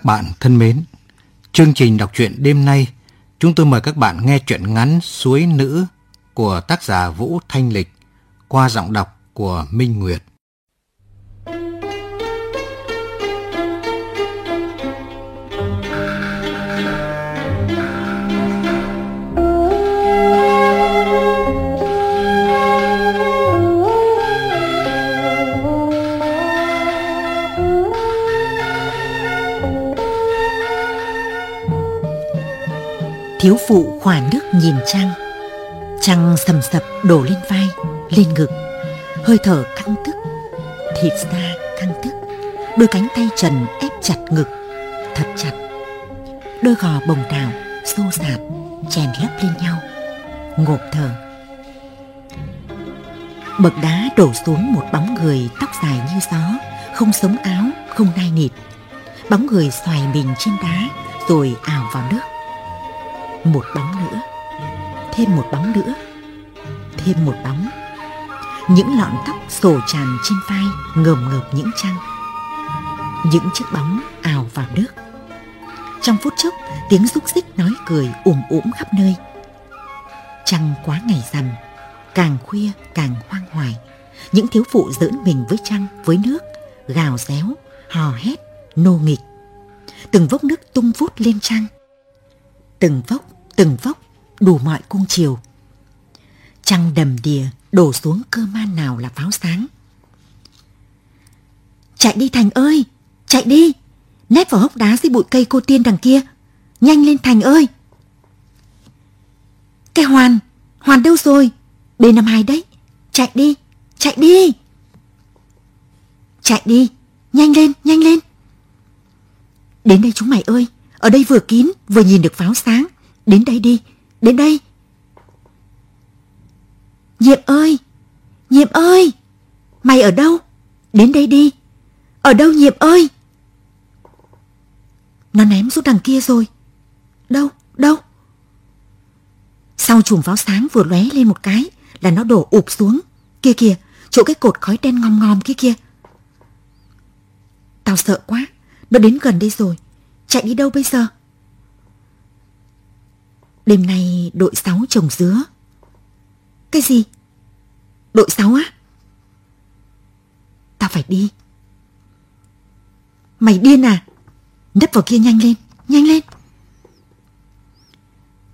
Các bạn thân mến, chương trình đọc truyện đêm nay, chúng tôi mời các bạn nghe truyện ngắn Suối Nữ của tác giả Vũ Thanh Lịch qua giọng đọc của Minh Nguyệt. Thiếu phụ khỏa nước nhìn trăng. Trăng sầm sập đổ lên vai Lên ngực. Hơi thở căng tức Thịt da căng tức. Đôi cánh tay trần ép chặt ngực Thật chặt. Đôi gò bồng đào xô xạt Chèn lấp lên nhau. Ngộp thở. Bậc đá đổ xuống một bóng người Tóc dài như gió Không sống áo, không nai nịt. Bóng người xoài mình trên đá Rồi ảo vào nước một bóng nữa, thêm một bóng nữa, thêm một bóng. Những lọn tóc sổ tràn trên vai ngờm ngợp những trăng, những chiếc bóng ào vào nước. Trong phút chốc, tiếng rúc rích nói cười ùm ủm khắp nơi. Trăng quá ngày rằm, càng khuya càng hoang hoài. Những thiếu phụ giỡn mình với trăng, với nước, gào réo, hò hét, nô nghịch. Từng vốc nước tung vút lên trăng từng vốc, từng vốc, đủ mọi cung chiều. Trăng đầm đìa đổ xuống cơ man nào là pháo sáng. Chạy đi Thành ơi, chạy đi, nép vào hốc đá dưới bụi cây cô tiên đằng kia. Nhanh lên Thành ơi. Cái Hoàn, Hoàn đâu rồi? B52 đấy, chạy đi, chạy đi. Chạy đi, nhanh lên, nhanh lên. Đến đây chúng mày ơi, ở đây vừa kín, vừa nhìn được pháo sáng. Đến đây đi, đến đây. Nhiệm ơi, Nhiệm ơi, mày ở đâu? Đến đây đi. Ở đâu Nhiệm ơi? Nó ném xuống đằng kia rồi. Đâu, đâu? Sau chùm pháo sáng vừa lóe lên một cái là nó đổ ụp xuống. Kia kìa, chỗ cái cột khói đen ngom ngom kia kia. Tao sợ quá, nó đến gần đây rồi. Chạy đi đâu bây giờ? Đêm nay đội 6 trồng dứa. Cái gì? Đội 6 á? Tao phải đi. Mày điên à? Nấp vào kia nhanh lên, nhanh lên.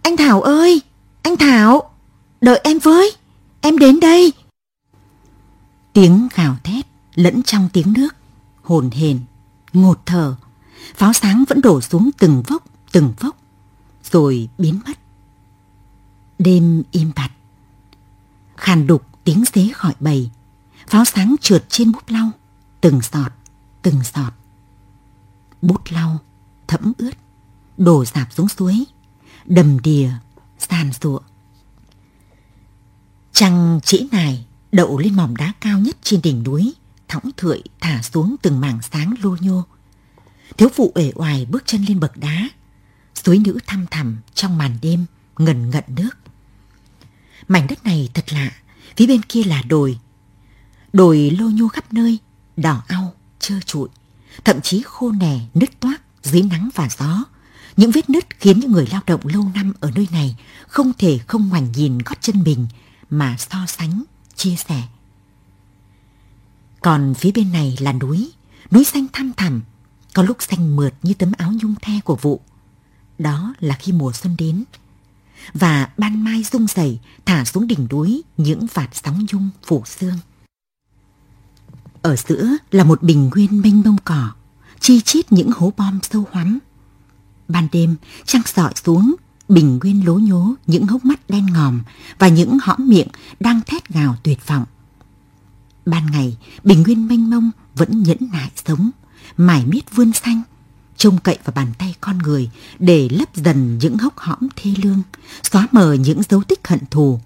Anh Thảo ơi, anh Thảo, đợi em với, em đến đây. Tiếng gào thét lẫn trong tiếng nước, hồn hền, ngột thở, pháo sáng vẫn đổ xuống từng vốc, từng vốc, rồi biến mất. Đêm im bặt. Khàn đục tiếng xế khỏi bầy, pháo sáng trượt trên bút lau, từng giọt, từng giọt. Bút lau thẫm ướt, đổ dạp xuống suối, đầm đìa, sàn ruộng Trăng chỉ nài đậu lên mỏm đá cao nhất trên đỉnh núi, thõng thượi thả xuống từng mảng sáng lô nhô. Thiếu phụ uể oải bước chân lên bậc đá, suối nữ thăm thẳm trong màn đêm ngần ngận nước. Mảnh đất này thật lạ, phía bên kia là đồi. Đồi lô nhô khắp nơi, đỏ au, trơ trụi, thậm chí khô nẻ, nứt toác dưới nắng và gió. Những vết nứt khiến những người lao động lâu năm ở nơi này không thể không ngoảnh nhìn gót chân mình mà so sánh, chia sẻ. Còn phía bên này là núi, núi xanh thăm thẳm, có lúc xanh mượt như tấm áo nhung the của vụ. Đó là khi mùa xuân đến. và ban mai rung rẩy thả xuống đỉnh núi những vạt sóng nhung phủ sương. Ở giữa là một bình nguyên mênh mông cỏ, chi chít những hố bom sâu hoắm. Ban đêm, trăng sọi xuống, bình nguyên lố nhố những hốc mắt đen ngòm và những hõm miệng đang thét gào tuyệt vọng. Ban ngày, bình nguyên mênh mông vẫn nhẫn nại sống, mải miết vươn xanh, trông cậy vào bàn tay con người để lấp dần những hốc hõm thê lương, xóa mờ những dấu tích hận thù.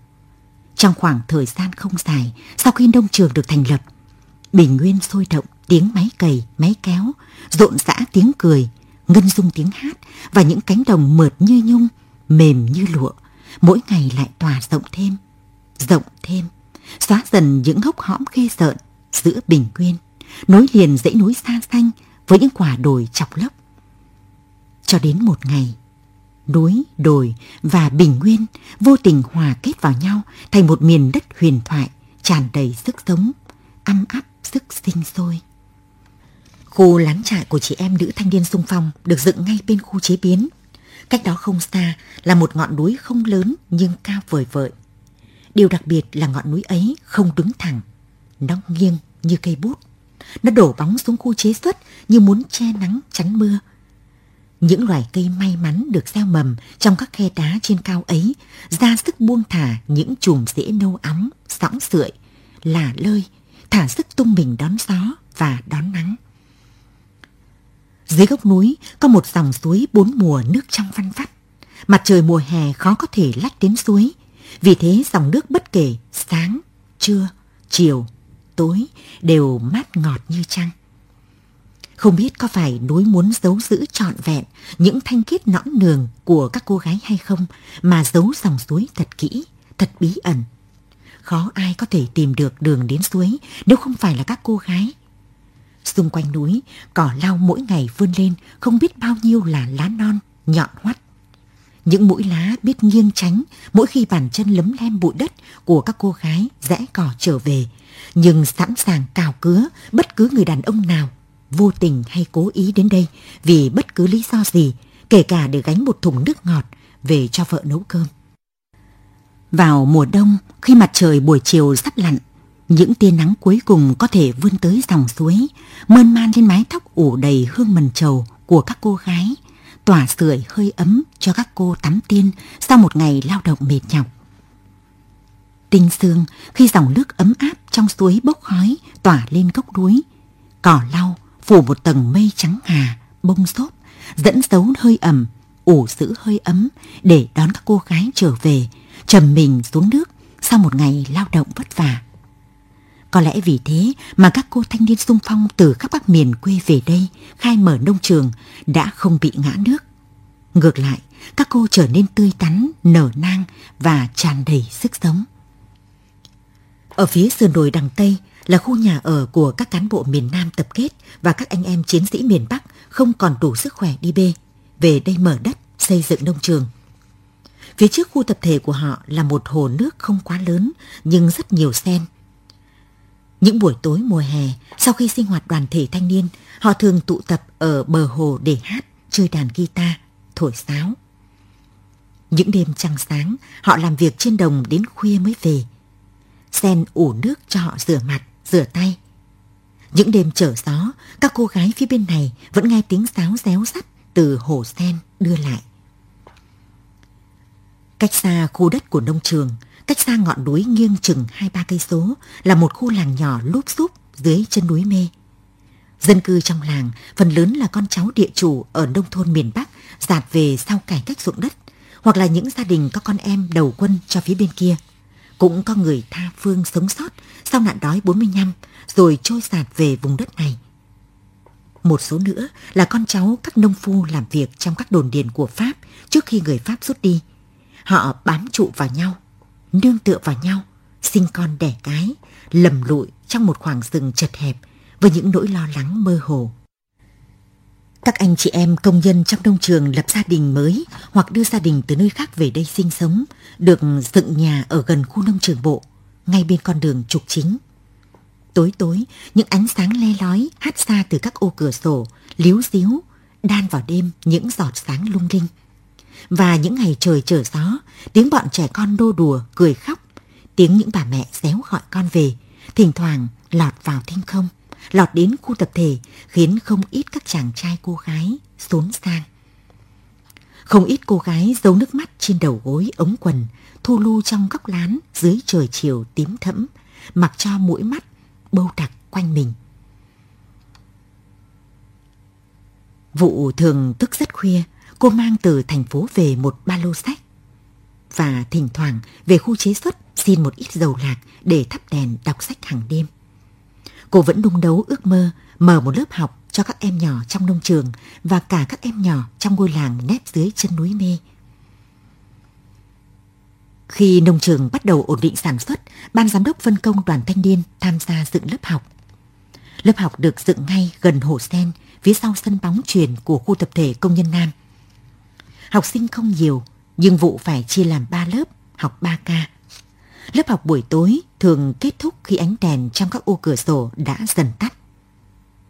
Trong khoảng thời gian không dài sau khi nông trường được thành lập, bình nguyên sôi động tiếng máy cày, máy kéo, rộn rã tiếng cười, ngân dung tiếng hát và những cánh đồng mượt như nhung, mềm như lụa, mỗi ngày lại tỏa rộng thêm, rộng thêm, xóa dần những hốc hõm ghê rợn giữa bình nguyên, nối liền dãy núi xa xanh với những quả đồi chọc lốc. Cho đến một ngày, núi, đồi và bình nguyên vô tình hòa kết vào nhau thành một miền đất huyền thoại tràn đầy sức sống, âm áp sức sinh sôi. Khu lán trại của chị em nữ thanh niên sung phong được dựng ngay bên khu chế biến. Cách đó không xa là một ngọn núi không lớn nhưng cao vời vợi. Điều đặc biệt là ngọn núi ấy không đứng thẳng. Nó nghiêng như cây bút. Nó đổ bóng xuống khu chế xuất như muốn che nắng chắn mưa. Những loài cây may mắn được gieo mầm trong các khe đá trên cao ấy ra sức buông thả những chùm rễ nâu ấm, sõng sưởi, là lơi, thả sức tung mình đón gió và đón nắng. Dưới gốc núi có một dòng suối bốn mùa nước trong văn vắt. Mặt trời mùa hè khó có thể lách đến suối. Vì thế dòng nước bất kể sáng, trưa, chiều, tối đều mát ngọt như trăng. Không biết có phải núi muốn giấu giữ trọn vẹn những thanh khiết nõn nường của các cô gái hay không mà giấu dòng suối thật kỹ, thật bí ẩn. Khó ai có thể tìm được đường đến suối nếu không phải là các cô gái Xung quanh núi, cỏ lau mỗi ngày vươn lên không biết bao nhiêu là lá non, nhọn hoắt. Những mũi lá biết nghiêng tránh mỗi khi bàn chân lấm lem bụi đất của các cô gái rẽ cỏ trở về, nhưng sẵn sàng cào cứa bất cứ người đàn ông nào vô tình hay cố ý đến đây vì bất cứ lý do gì, kể cả để gánh một thùng nước ngọt về cho vợ nấu cơm. Vào mùa đông, khi mặt trời buổi chiều sắp lặn, những tia nắng cuối cùng có thể vươn tới dòng suối, mơn man lên mái tóc ủ đầy hương mần trầu của các cô gái, tỏa sưởi hơi ấm cho các cô tắm tiên sau một ngày lao động mệt nhọc. Tinh sương khi dòng nước ấm áp trong suối bốc khói tỏa lên gốc núi, cỏ lau phủ một tầng mây trắng ngà, bông xốp, dẫn dấu hơi ẩm, ủ giữ hơi ấm để đón các cô gái trở về, trầm mình xuống nước sau một ngày lao động vất vả. Có lẽ vì thế mà các cô thanh niên sung phong từ khắp các miền quê về đây khai mở nông trường đã không bị ngã nước. Ngược lại, các cô trở nên tươi tắn, nở nang và tràn đầy sức sống. Ở phía sườn đồi đằng Tây là khu nhà ở của các cán bộ miền Nam tập kết và các anh em chiến sĩ miền Bắc không còn đủ sức khỏe đi bê, về đây mở đất, xây dựng nông trường. Phía trước khu tập thể của họ là một hồ nước không quá lớn nhưng rất nhiều sen, những buổi tối mùa hè, sau khi sinh hoạt đoàn thể thanh niên, họ thường tụ tập ở bờ hồ để hát, chơi đàn guitar, thổi sáo. Những đêm trăng sáng, họ làm việc trên đồng đến khuya mới về. Sen ủ nước cho họ rửa mặt, rửa tay. Những đêm trở gió, các cô gái phía bên này vẫn nghe tiếng sáo réo sắt từ hồ sen đưa lại. Cách xa khu đất của nông trường, Cách xa ngọn núi nghiêng chừng hai ba cây số là một khu làng nhỏ lúp xúp dưới chân núi mê. Dân cư trong làng phần lớn là con cháu địa chủ ở nông thôn miền Bắc dạt về sau cải cách ruộng đất, hoặc là những gia đình có con em đầu quân cho phía bên kia. Cũng có người tha phương sống sót sau nạn đói 45 rồi trôi sạt về vùng đất này. Một số nữa là con cháu các nông phu làm việc trong các đồn điền của Pháp trước khi người Pháp rút đi. Họ bám trụ vào nhau nương tựa vào nhau, sinh con đẻ cái, lầm lụi trong một khoảng rừng chật hẹp với những nỗi lo lắng mơ hồ. Các anh chị em công nhân trong nông trường lập gia đình mới hoặc đưa gia đình từ nơi khác về đây sinh sống, được dựng nhà ở gần khu nông trường bộ, ngay bên con đường trục chính. Tối tối, những ánh sáng le lói hát ra từ các ô cửa sổ, líu díu, đan vào đêm những giọt sáng lung linh. Và những ngày trời trở gió, tiếng bọn trẻ con đô đùa, cười khóc, tiếng những bà mẹ réo gọi con về, thỉnh thoảng lọt vào thinh không, lọt đến khu tập thể khiến không ít các chàng trai cô gái xốn sang. Không ít cô gái giấu nước mắt trên đầu gối ống quần, thu lu trong góc lán dưới trời chiều tím thẫm, mặc cho mũi mắt bâu đặc quanh mình. Vụ thường thức rất khuya, cô mang từ thành phố về một ba lô sách. Và thỉnh thoảng về khu chế xuất xin một ít dầu lạc để thắp đèn đọc sách hàng đêm. Cô vẫn đung đấu ước mơ mở một lớp học cho các em nhỏ trong nông trường và cả các em nhỏ trong ngôi làng nép dưới chân núi mê. Khi nông trường bắt đầu ổn định sản xuất, ban giám đốc phân công đoàn thanh niên tham gia dựng lớp học. Lớp học được dựng ngay gần hồ sen, phía sau sân bóng truyền của khu tập thể công nhân Nam. Học sinh không nhiều, nhưng vụ phải chia làm 3 lớp, học 3 ca. Lớp học buổi tối thường kết thúc khi ánh đèn trong các ô cửa sổ đã dần tắt.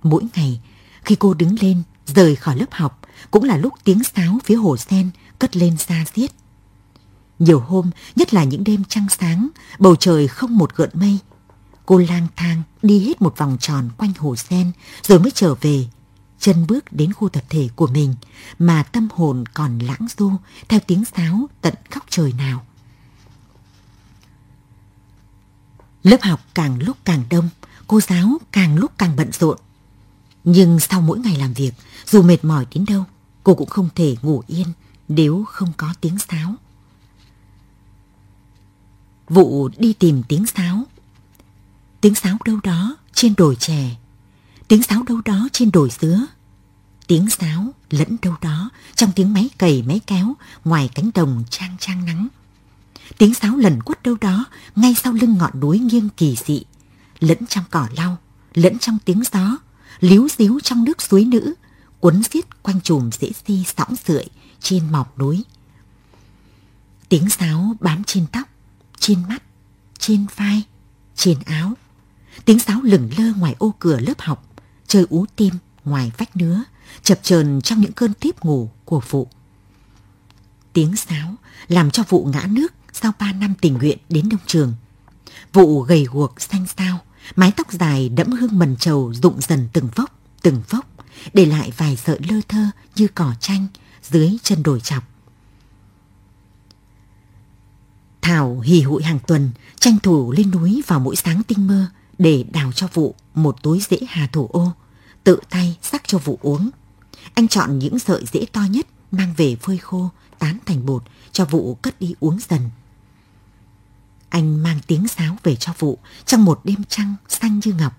Mỗi ngày, khi cô đứng lên, rời khỏi lớp học, cũng là lúc tiếng sáo phía hồ sen cất lên xa xiết. Nhiều hôm, nhất là những đêm trăng sáng, bầu trời không một gợn mây. Cô lang thang đi hết một vòng tròn quanh hồ sen rồi mới trở về. Chân bước đến khu tập thể của mình mà tâm hồn còn lãng du theo tiếng sáo tận khóc trời nào. Lớp học càng lúc càng đông, cô giáo càng lúc càng bận rộn. Nhưng sau mỗi ngày làm việc, dù mệt mỏi đến đâu, cô cũng không thể ngủ yên nếu không có tiếng sáo. Vụ đi tìm tiếng sáo. Tiếng sáo đâu đó trên đồi chè, tiếng sáo đâu đó trên đồi dứa, tiếng sáo lẫn đâu đó trong tiếng máy cày máy kéo ngoài cánh đồng trang trang nắng. Tiếng sáo lần quất đâu đó ngay sau lưng ngọn núi nghiêng kỳ dị, lẫn trong cỏ lau, lẫn trong tiếng gió, líu xíu trong nước suối nữ, cuốn xiết quanh chùm rễ si sõng sượi trên mọc núi. Tiếng sáo bám trên tóc, trên mắt, trên vai, trên áo. Tiếng sáo lửng lơ ngoài ô cửa lớp học, chơi ú tim ngoài vách nứa, chập chờn trong những cơn tiếp ngủ của vụ. Tiếng sáo làm cho vụ ngã nước sau ba năm tình nguyện đến nông trường. Vụ gầy guộc xanh xao, mái tóc dài đẫm hương mần trầu rụng dần từng vốc, từng vốc, để lại vài sợi lơ thơ như cỏ tranh dưới chân đồi chọc. Thảo hì hụi hàng tuần, tranh thủ lên núi vào mỗi sáng tinh mơ để đào cho vụ một túi rễ hà thủ ô, tự tay sắc cho vụ uống. Anh chọn những sợi rễ to nhất mang về phơi khô, tán thành bột cho vụ cất đi uống dần. Anh mang tiếng sáo về cho vụ trong một đêm trăng xanh như ngọc.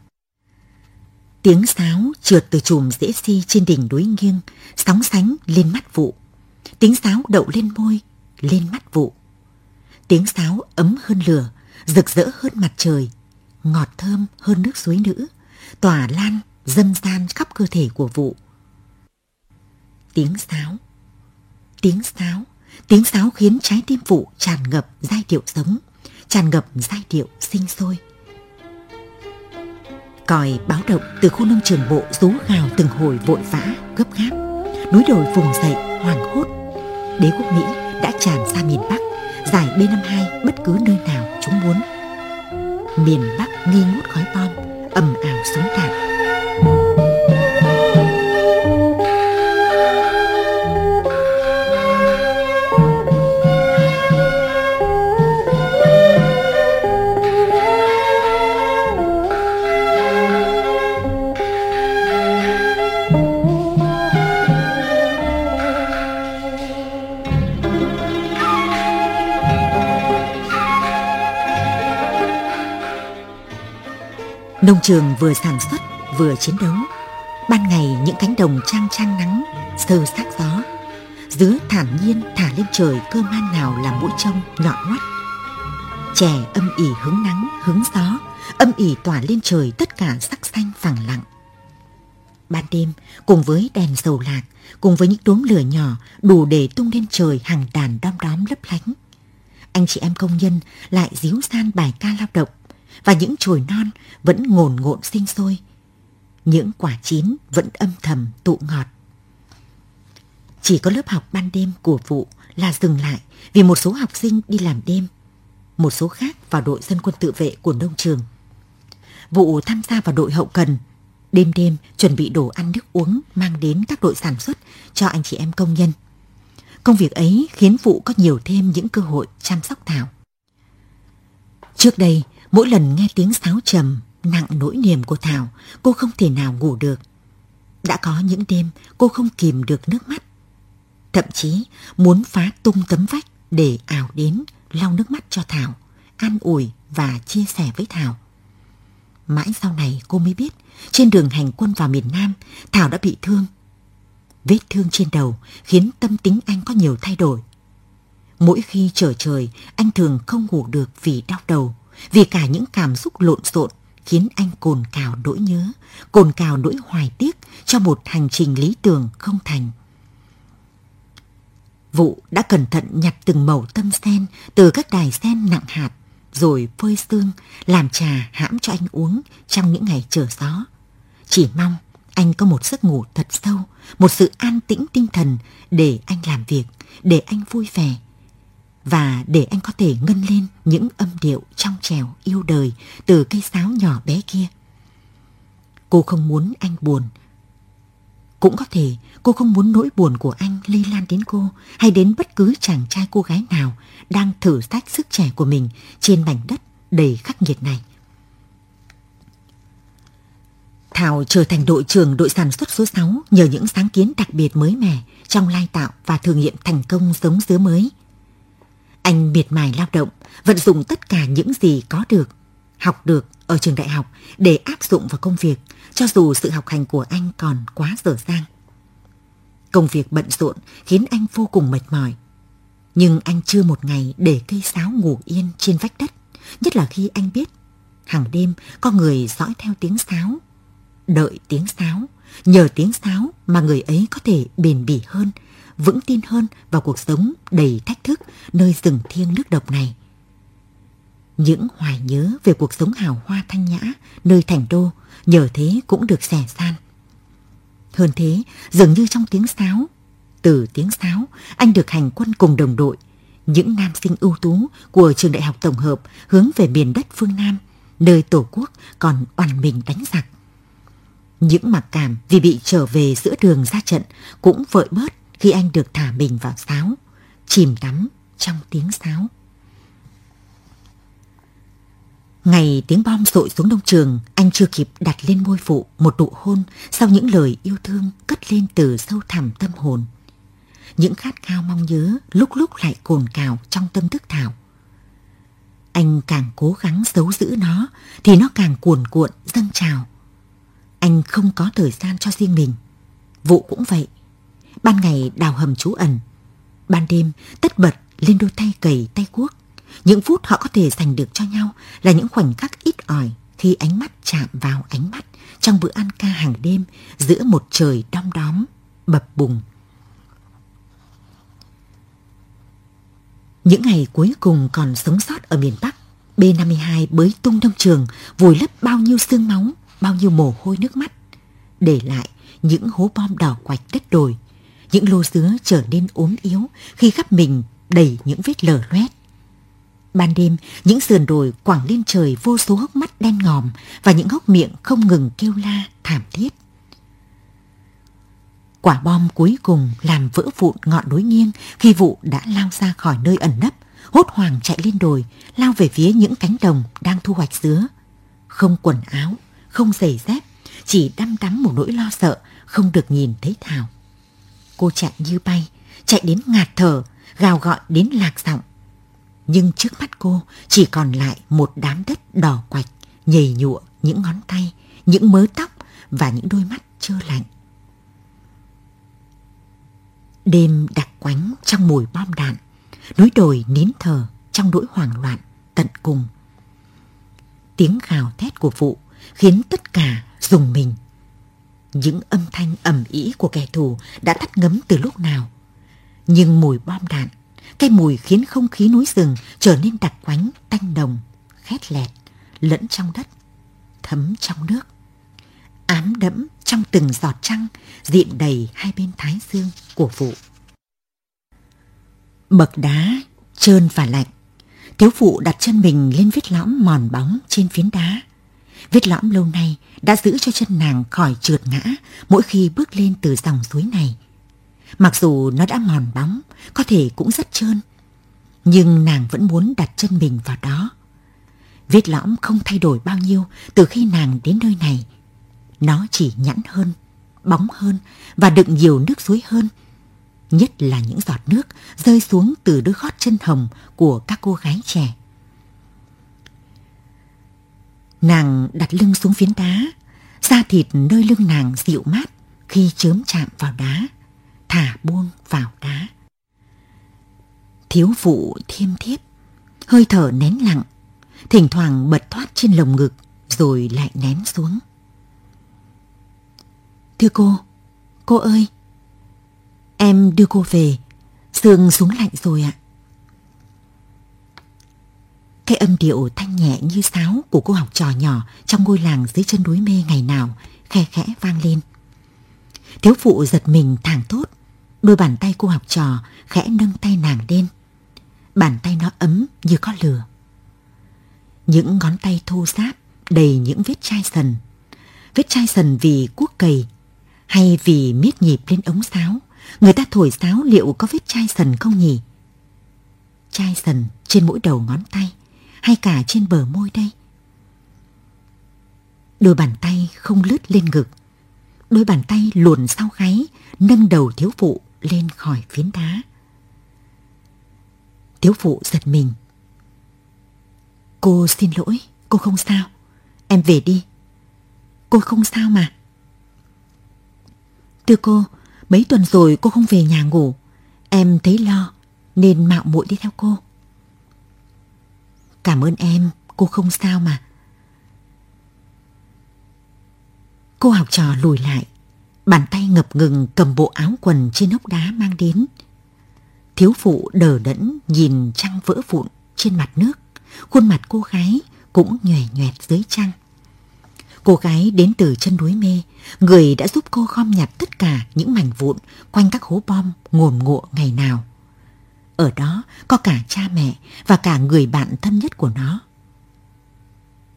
Tiếng sáo trượt từ chùm rễ si trên đỉnh núi nghiêng, sóng sánh lên mắt vụ. Tiếng sáo đậu lên môi, lên mắt vụ. Tiếng sáo ấm hơn lửa, rực rỡ hơn mặt trời, ngọt thơm hơn nước suối nữ, tỏa lan dâm gian khắp cơ thể của vụ. Tiếng sáo, tiếng sáo, tiếng sáo khiến trái tim vụ tràn ngập giai điệu sống, tràn ngập giai điệu sinh sôi. Còi báo động từ khu nông trường bộ rú gào từng hồi vội vã, gấp gáp. Núi đồi vùng dậy, hoàng hốt. Đế quốc Mỹ đã tràn ra miền Bắc giải B-52 bất cứ nơi nào chúng muốn. Miền Bắc nghi ngút khói bom, trường vừa sản xuất vừa chiến đấu. Ban ngày những cánh đồng trang trang nắng, sơ sát gió. Dứa thản nhiên thả lên trời cơ man nào là mũi trông nhọn ngoắt. Trẻ âm ỉ hứng nắng, hứng gió, âm ỉ tỏa lên trời tất cả sắc xanh phẳng lặng. Ban đêm, cùng với đèn dầu lạc, cùng với những đốm lửa nhỏ đủ để tung lên trời hàng đàn đom đóm lấp lánh. Anh chị em công nhân lại díu san bài ca lao động và những chồi non vẫn ngồn ngộn sinh sôi. Những quả chín vẫn âm thầm tụ ngọt. Chỉ có lớp học ban đêm của vụ là dừng lại vì một số học sinh đi làm đêm, một số khác vào đội dân quân tự vệ của nông trường. Vụ tham gia vào đội hậu cần, đêm đêm chuẩn bị đồ ăn nước uống mang đến các đội sản xuất cho anh chị em công nhân. Công việc ấy khiến vụ có nhiều thêm những cơ hội chăm sóc Thảo. Trước đây, mỗi lần nghe tiếng sáo trầm nặng nỗi niềm của Thảo, cô không thể nào ngủ được. Đã có những đêm cô không kìm được nước mắt. Thậm chí muốn phá tung tấm vách để ảo đến lau nước mắt cho Thảo, an ủi và chia sẻ với Thảo. Mãi sau này cô mới biết, trên đường hành quân vào miền Nam, Thảo đã bị thương. Vết thương trên đầu khiến tâm tính anh có nhiều thay đổi. Mỗi khi trở trời, anh thường không ngủ được vì đau đầu, vì cả những cảm xúc lộn xộn khiến anh cồn cào nỗi nhớ, cồn cào nỗi hoài tiếc cho một hành trình lý tưởng không thành. Vụ đã cẩn thận nhặt từng mẩu tâm sen từ các đài sen nặng hạt, rồi phơi xương, làm trà hãm cho anh uống trong những ngày chờ gió. Chỉ mong anh có một giấc ngủ thật sâu, một sự an tĩnh tinh thần để anh làm việc, để anh vui vẻ, và để anh có thể ngân lên những âm điệu trong trèo yêu đời từ cây sáo nhỏ bé kia. Cô không muốn anh buồn. Cũng có thể cô không muốn nỗi buồn của anh lây lan đến cô hay đến bất cứ chàng trai cô gái nào đang thử thách sức trẻ của mình trên mảnh đất đầy khắc nghiệt này. Thảo trở thành đội trưởng đội sản xuất số 6 nhờ những sáng kiến đặc biệt mới mẻ trong lai tạo và thử nghiệm thành công giống dứa mới – anh miệt mài lao động, vận dụng tất cả những gì có được, học được ở trường đại học để áp dụng vào công việc, cho dù sự học hành của anh còn quá dở dang. Công việc bận rộn khiến anh vô cùng mệt mỏi. Nhưng anh chưa một ngày để cây sáo ngủ yên trên vách đất, nhất là khi anh biết hàng đêm có người dõi theo tiếng sáo, đợi tiếng sáo, nhờ tiếng sáo mà người ấy có thể bền bỉ hơn vững tin hơn vào cuộc sống đầy thách thức nơi rừng thiêng nước độc này. Những hoài nhớ về cuộc sống hào hoa thanh nhã nơi thành đô nhờ thế cũng được xẻ san. Hơn thế, dường như trong tiếng sáo, từ tiếng sáo, anh được hành quân cùng đồng đội, những nam sinh ưu tú của trường đại học tổng hợp hướng về miền đất phương Nam, nơi Tổ quốc còn oằn mình đánh giặc. Những mặc cảm vì bị trở về giữa đường ra trận cũng vợi bớt khi anh được thả mình vào sáo, chìm đắm trong tiếng sáo. Ngày tiếng bom rội xuống đông trường, anh chưa kịp đặt lên môi phụ một nụ hôn sau những lời yêu thương cất lên từ sâu thẳm tâm hồn. Những khát khao mong nhớ lúc lúc lại cồn cào trong tâm thức Thảo. Anh càng cố gắng giấu giữ nó thì nó càng cuồn cuộn dâng trào. Anh không có thời gian cho riêng mình. Vụ cũng vậy. Ban ngày đào hầm trú ẩn. Ban đêm tất bật lên đôi tay cầy tay cuốc. Những phút họ có thể dành được cho nhau là những khoảnh khắc ít ỏi khi ánh mắt chạm vào ánh mắt trong bữa ăn ca hàng đêm giữa một trời đom đóm, bập bùng. Những ngày cuối cùng còn sống sót ở miền Bắc, B-52 bới tung đông trường, vùi lấp bao nhiêu xương máu, bao nhiêu mồ hôi nước mắt, để lại những hố bom đỏ quạch đất đồi, những lô dứa trở nên ốm yếu khi khắp mình đầy những vết lở loét. Ban đêm, những sườn đồi quẳng lên trời vô số hốc mắt đen ngòm và những hốc miệng không ngừng kêu la thảm thiết. Quả bom cuối cùng làm vỡ vụn ngọn núi nghiêng khi vụ đã lao ra khỏi nơi ẩn nấp, hốt hoảng chạy lên đồi, lao về phía những cánh đồng đang thu hoạch dứa. Không quần áo, không giày dép, chỉ đăm đắm một nỗi lo sợ không được nhìn thấy Thảo. Cô chạy như bay, chạy đến ngạt thở, gào gọi đến lạc giọng. Nhưng trước mắt cô chỉ còn lại một đám đất đỏ quạch, nhầy nhụa những ngón tay, những mớ tóc và những đôi mắt trơ lạnh. Đêm đặc quánh trong mùi bom đạn, núi đồi nín thở trong nỗi hoảng loạn tận cùng. Tiếng gào thét của vụ khiến tất cả dùng mình những âm thanh ầm ĩ của kẻ thù đã tắt ngấm từ lúc nào. Nhưng mùi bom đạn, cái mùi khiến không khí núi rừng trở nên đặc quánh, tanh đồng, khét lẹt, lẫn trong đất, thấm trong nước. Ám đẫm trong từng giọt trăng diện đầy hai bên thái dương của vụ. Bậc đá, trơn và lạnh. Thiếu phụ đặt chân mình lên vết lõm mòn bóng trên phiến đá. Vết lõm lâu nay đã giữ cho chân nàng khỏi trượt ngã mỗi khi bước lên từ dòng suối này. Mặc dù nó đã mòn bóng, có thể cũng rất trơn, nhưng nàng vẫn muốn đặt chân mình vào đó. Vết lõm không thay đổi bao nhiêu từ khi nàng đến nơi này. Nó chỉ nhẵn hơn, bóng hơn và đựng nhiều nước suối hơn. Nhất là những giọt nước rơi xuống từ đôi gót chân hồng của các cô gái trẻ. Nàng đặt lưng xuống phiến đá, da thịt nơi lưng nàng dịu mát khi chớm chạm vào đá, thả buông vào đá. Thiếu phụ thiêm thiếp, hơi thở nén lặng, thỉnh thoảng bật thoát trên lồng ngực rồi lại nén xuống. Thưa cô, cô ơi, em đưa cô về, sương xuống lạnh rồi ạ. Cái âm điệu thanh nhẹ như sáo của cô học trò nhỏ trong ngôi làng dưới chân núi mê ngày nào khe khẽ vang lên. Thiếu phụ giật mình thẳng tốt, đôi bàn tay cô học trò khẽ nâng tay nàng lên. Bàn tay nó ấm như có lửa. Những ngón tay thô ráp đầy những vết chai sần. Vết chai sần vì cuốc cầy hay vì miết nhịp lên ống sáo. Người ta thổi sáo liệu có vết chai sần không nhỉ? Chai sần trên mỗi đầu ngón tay hay cả trên bờ môi đây? Đôi bàn tay không lướt lên ngực. Đôi bàn tay luồn sau gáy, nâng đầu thiếu phụ lên khỏi phiến đá. Thiếu phụ giật mình. Cô xin lỗi, cô không sao. Em về đi. Cô không sao mà. Thưa cô, mấy tuần rồi cô không về nhà ngủ. Em thấy lo nên mạo muội đi theo cô. Cảm ơn em, cô không sao mà. Cô học trò lùi lại, bàn tay ngập ngừng cầm bộ áo quần trên ốc đá mang đến. Thiếu phụ đờ đẫn nhìn trăng vỡ vụn trên mặt nước, khuôn mặt cô gái cũng nhòe nhòe dưới trăng. Cô gái đến từ chân núi mê, người đã giúp cô gom nhặt tất cả những mảnh vụn quanh các hố bom ngổn ngộ ngày nào. Ở đó có cả cha mẹ và cả người bạn thân nhất của nó.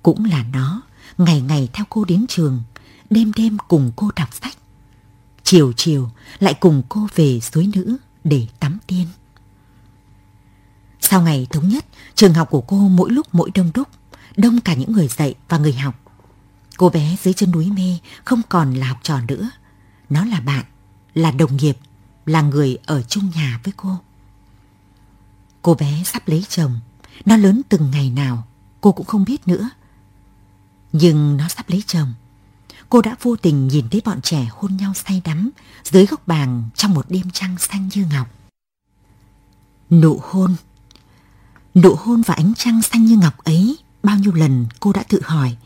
Cũng là nó, ngày ngày theo cô đến trường, đêm đêm cùng cô đọc sách. Chiều chiều lại cùng cô về suối nữ để tắm tiên. Sau ngày thống nhất, trường học của cô mỗi lúc mỗi đông đúc, đông cả những người dạy và người học. Cô bé dưới chân núi mê không còn là học trò nữa. Nó là bạn, là đồng nghiệp, là người ở chung nhà với cô. Cô bé sắp lấy chồng, nó lớn từng ngày nào, cô cũng không biết nữa. Nhưng nó sắp lấy chồng. Cô đã vô tình nhìn thấy bọn trẻ hôn nhau say đắm dưới góc bàn trong một đêm trăng xanh như ngọc. Nụ hôn Nụ hôn và ánh trăng xanh như ngọc ấy bao nhiêu lần cô đã tự hỏi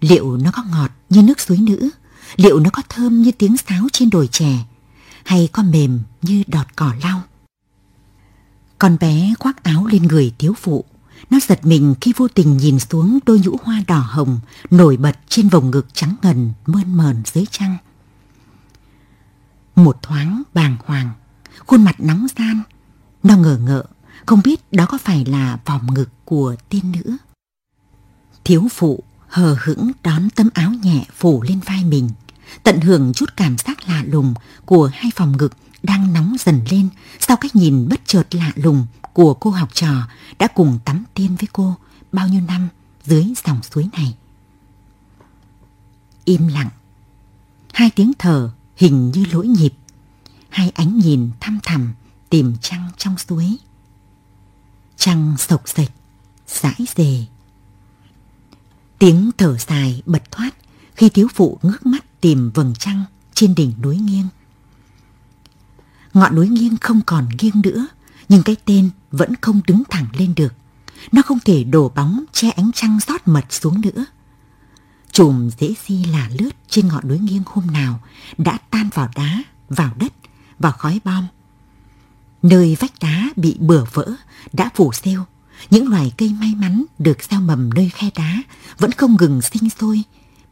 liệu nó có ngọt như nước suối nữ, liệu nó có thơm như tiếng sáo trên đồi chè, hay có mềm như đọt cỏ lau. Con bé khoác áo lên người thiếu phụ. Nó giật mình khi vô tình nhìn xuống đôi nhũ hoa đỏ hồng nổi bật trên vòng ngực trắng ngần mơn mờn dưới trăng. Một thoáng bàng hoàng, khuôn mặt nóng gian. Nó ngờ ngợ, không biết đó có phải là vòng ngực của tiên nữ. Thiếu phụ hờ hững đón tấm áo nhẹ phủ lên vai mình, tận hưởng chút cảm giác lạ lùng của hai vòng ngực đang nóng dần lên sau cách nhìn bất chợt lạ lùng của cô học trò đã cùng tắm tiên với cô bao nhiêu năm dưới dòng suối này. Im lặng. Hai tiếng thở hình như lỗi nhịp. Hai ánh nhìn thăm thẳm tìm trăng trong suối. Trăng sộc sạch, rãi rề. Tiếng thở dài bật thoát khi thiếu phụ ngước mắt tìm vầng trăng trên đỉnh núi nghiêng ngọn núi nghiêng không còn nghiêng nữa, nhưng cái tên vẫn không đứng thẳng lên được. Nó không thể đổ bóng che ánh trăng rót mật xuống nữa. Chùm dễ di là lướt trên ngọn núi nghiêng hôm nào đã tan vào đá, vào đất, vào khói bom. Nơi vách đá bị bừa vỡ đã phủ xêu. Những loài cây may mắn được gieo mầm nơi khe đá vẫn không ngừng sinh sôi,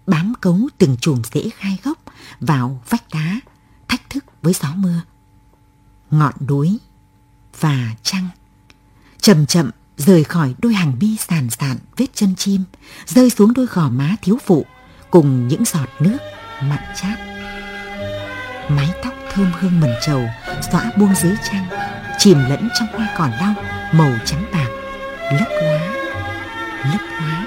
bám cấu từng chùm rễ khai gốc vào vách đá, thách thức với gió mưa ngọn núi và trăng. Chậm chậm rời khỏi đôi hàng mi sàn sàn vết chân chim, rơi xuống đôi gò má thiếu phụ cùng những giọt nước mặn chát. Mái tóc thơm hương mần trầu xõa buông dưới trăng, chìm lẫn trong hoa cỏ lau màu trắng bạc, lấp lá, lấp lá.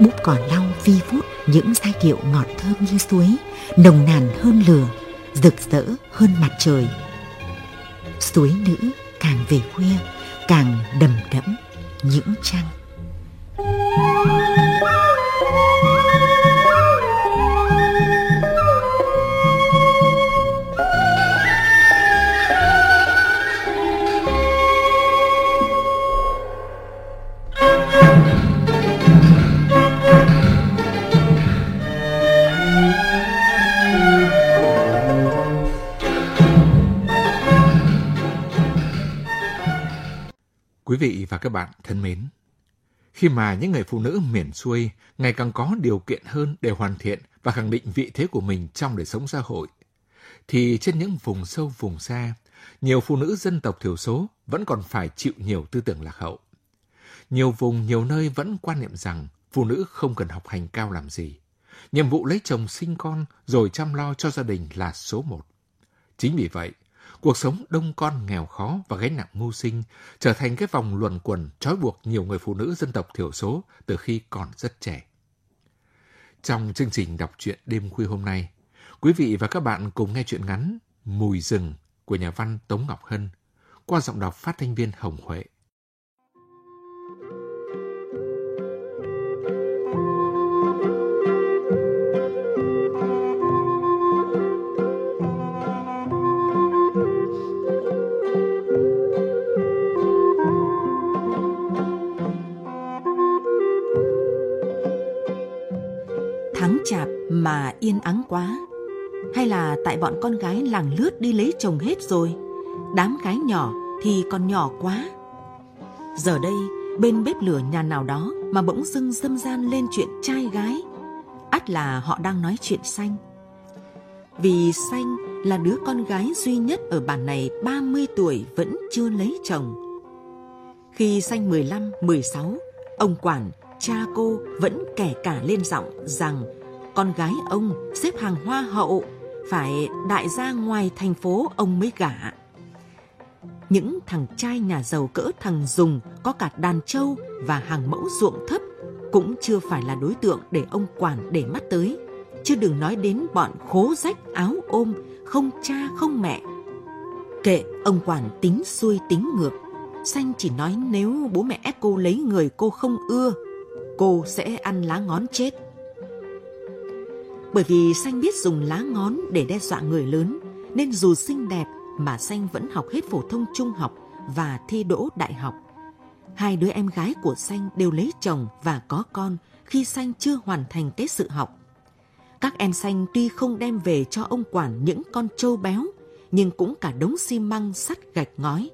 Búp cỏ lau vi vút những giai điệu ngọt thơm như suối, nồng nàn hơn lửa, rực rỡ hơn mặt trời. Suối nữ càng về khuya, càng đầm đẫm những trăng. Quý vị và các bạn thân mến, khi mà những người phụ nữ miền xuôi ngày càng có điều kiện hơn để hoàn thiện và khẳng định vị thế của mình trong đời sống xã hội, thì trên những vùng sâu vùng xa, nhiều phụ nữ dân tộc thiểu số vẫn còn phải chịu nhiều tư tưởng lạc hậu. Nhiều vùng, nhiều nơi vẫn quan niệm rằng phụ nữ không cần học hành cao làm gì. Nhiệm vụ lấy chồng sinh con rồi chăm lo cho gia đình là số một. Chính vì vậy, cuộc sống đông con nghèo khó và gánh nặng mưu sinh trở thành cái vòng luẩn quẩn trói buộc nhiều người phụ nữ dân tộc thiểu số từ khi còn rất trẻ. Trong chương trình đọc truyện đêm khuya hôm nay, quý vị và các bạn cùng nghe truyện ngắn Mùi rừng của nhà văn Tống Ngọc Hân qua giọng đọc phát thanh viên Hồng Huệ. Mà yên ắng quá. Hay là tại bọn con gái làng lướt đi lấy chồng hết rồi Đám gái nhỏ thì còn nhỏ quá. Giờ đây bên bếp lửa nhà nào đó Mà bỗng dưng dâm gian lên chuyện trai gái ắt là họ đang nói chuyện xanh. Vì xanh là đứa con gái duy nhất ở bản này 30 tuổi vẫn chưa lấy chồng. Khi xanh 15, 16 Ông quản cha cô vẫn kẻ cả lên giọng rằng con gái ông xếp hàng hoa hậu, phải đại gia ngoài thành phố ông mới gả. Những thằng trai nhà giàu cỡ thằng Dùng có cả đàn trâu và hàng mẫu ruộng thấp cũng chưa phải là đối tượng để ông quản để mắt tới. Chứ đừng nói đến bọn khố rách áo ôm, không cha không mẹ. Kệ ông quản tính xuôi tính ngược. Xanh chỉ nói nếu bố mẹ ép cô lấy người cô không ưa cô sẽ ăn lá ngón chết. Bởi vì Xanh biết dùng lá ngón để đe dọa người lớn, nên dù xinh đẹp mà Xanh vẫn học hết phổ thông trung học và thi đỗ đại học. Hai đứa em gái của Xanh đều lấy chồng và có con khi Xanh chưa hoàn thành cái sự học. Các em Xanh tuy không đem về cho ông quản những con trâu béo, nhưng cũng cả đống xi măng sắt gạch ngói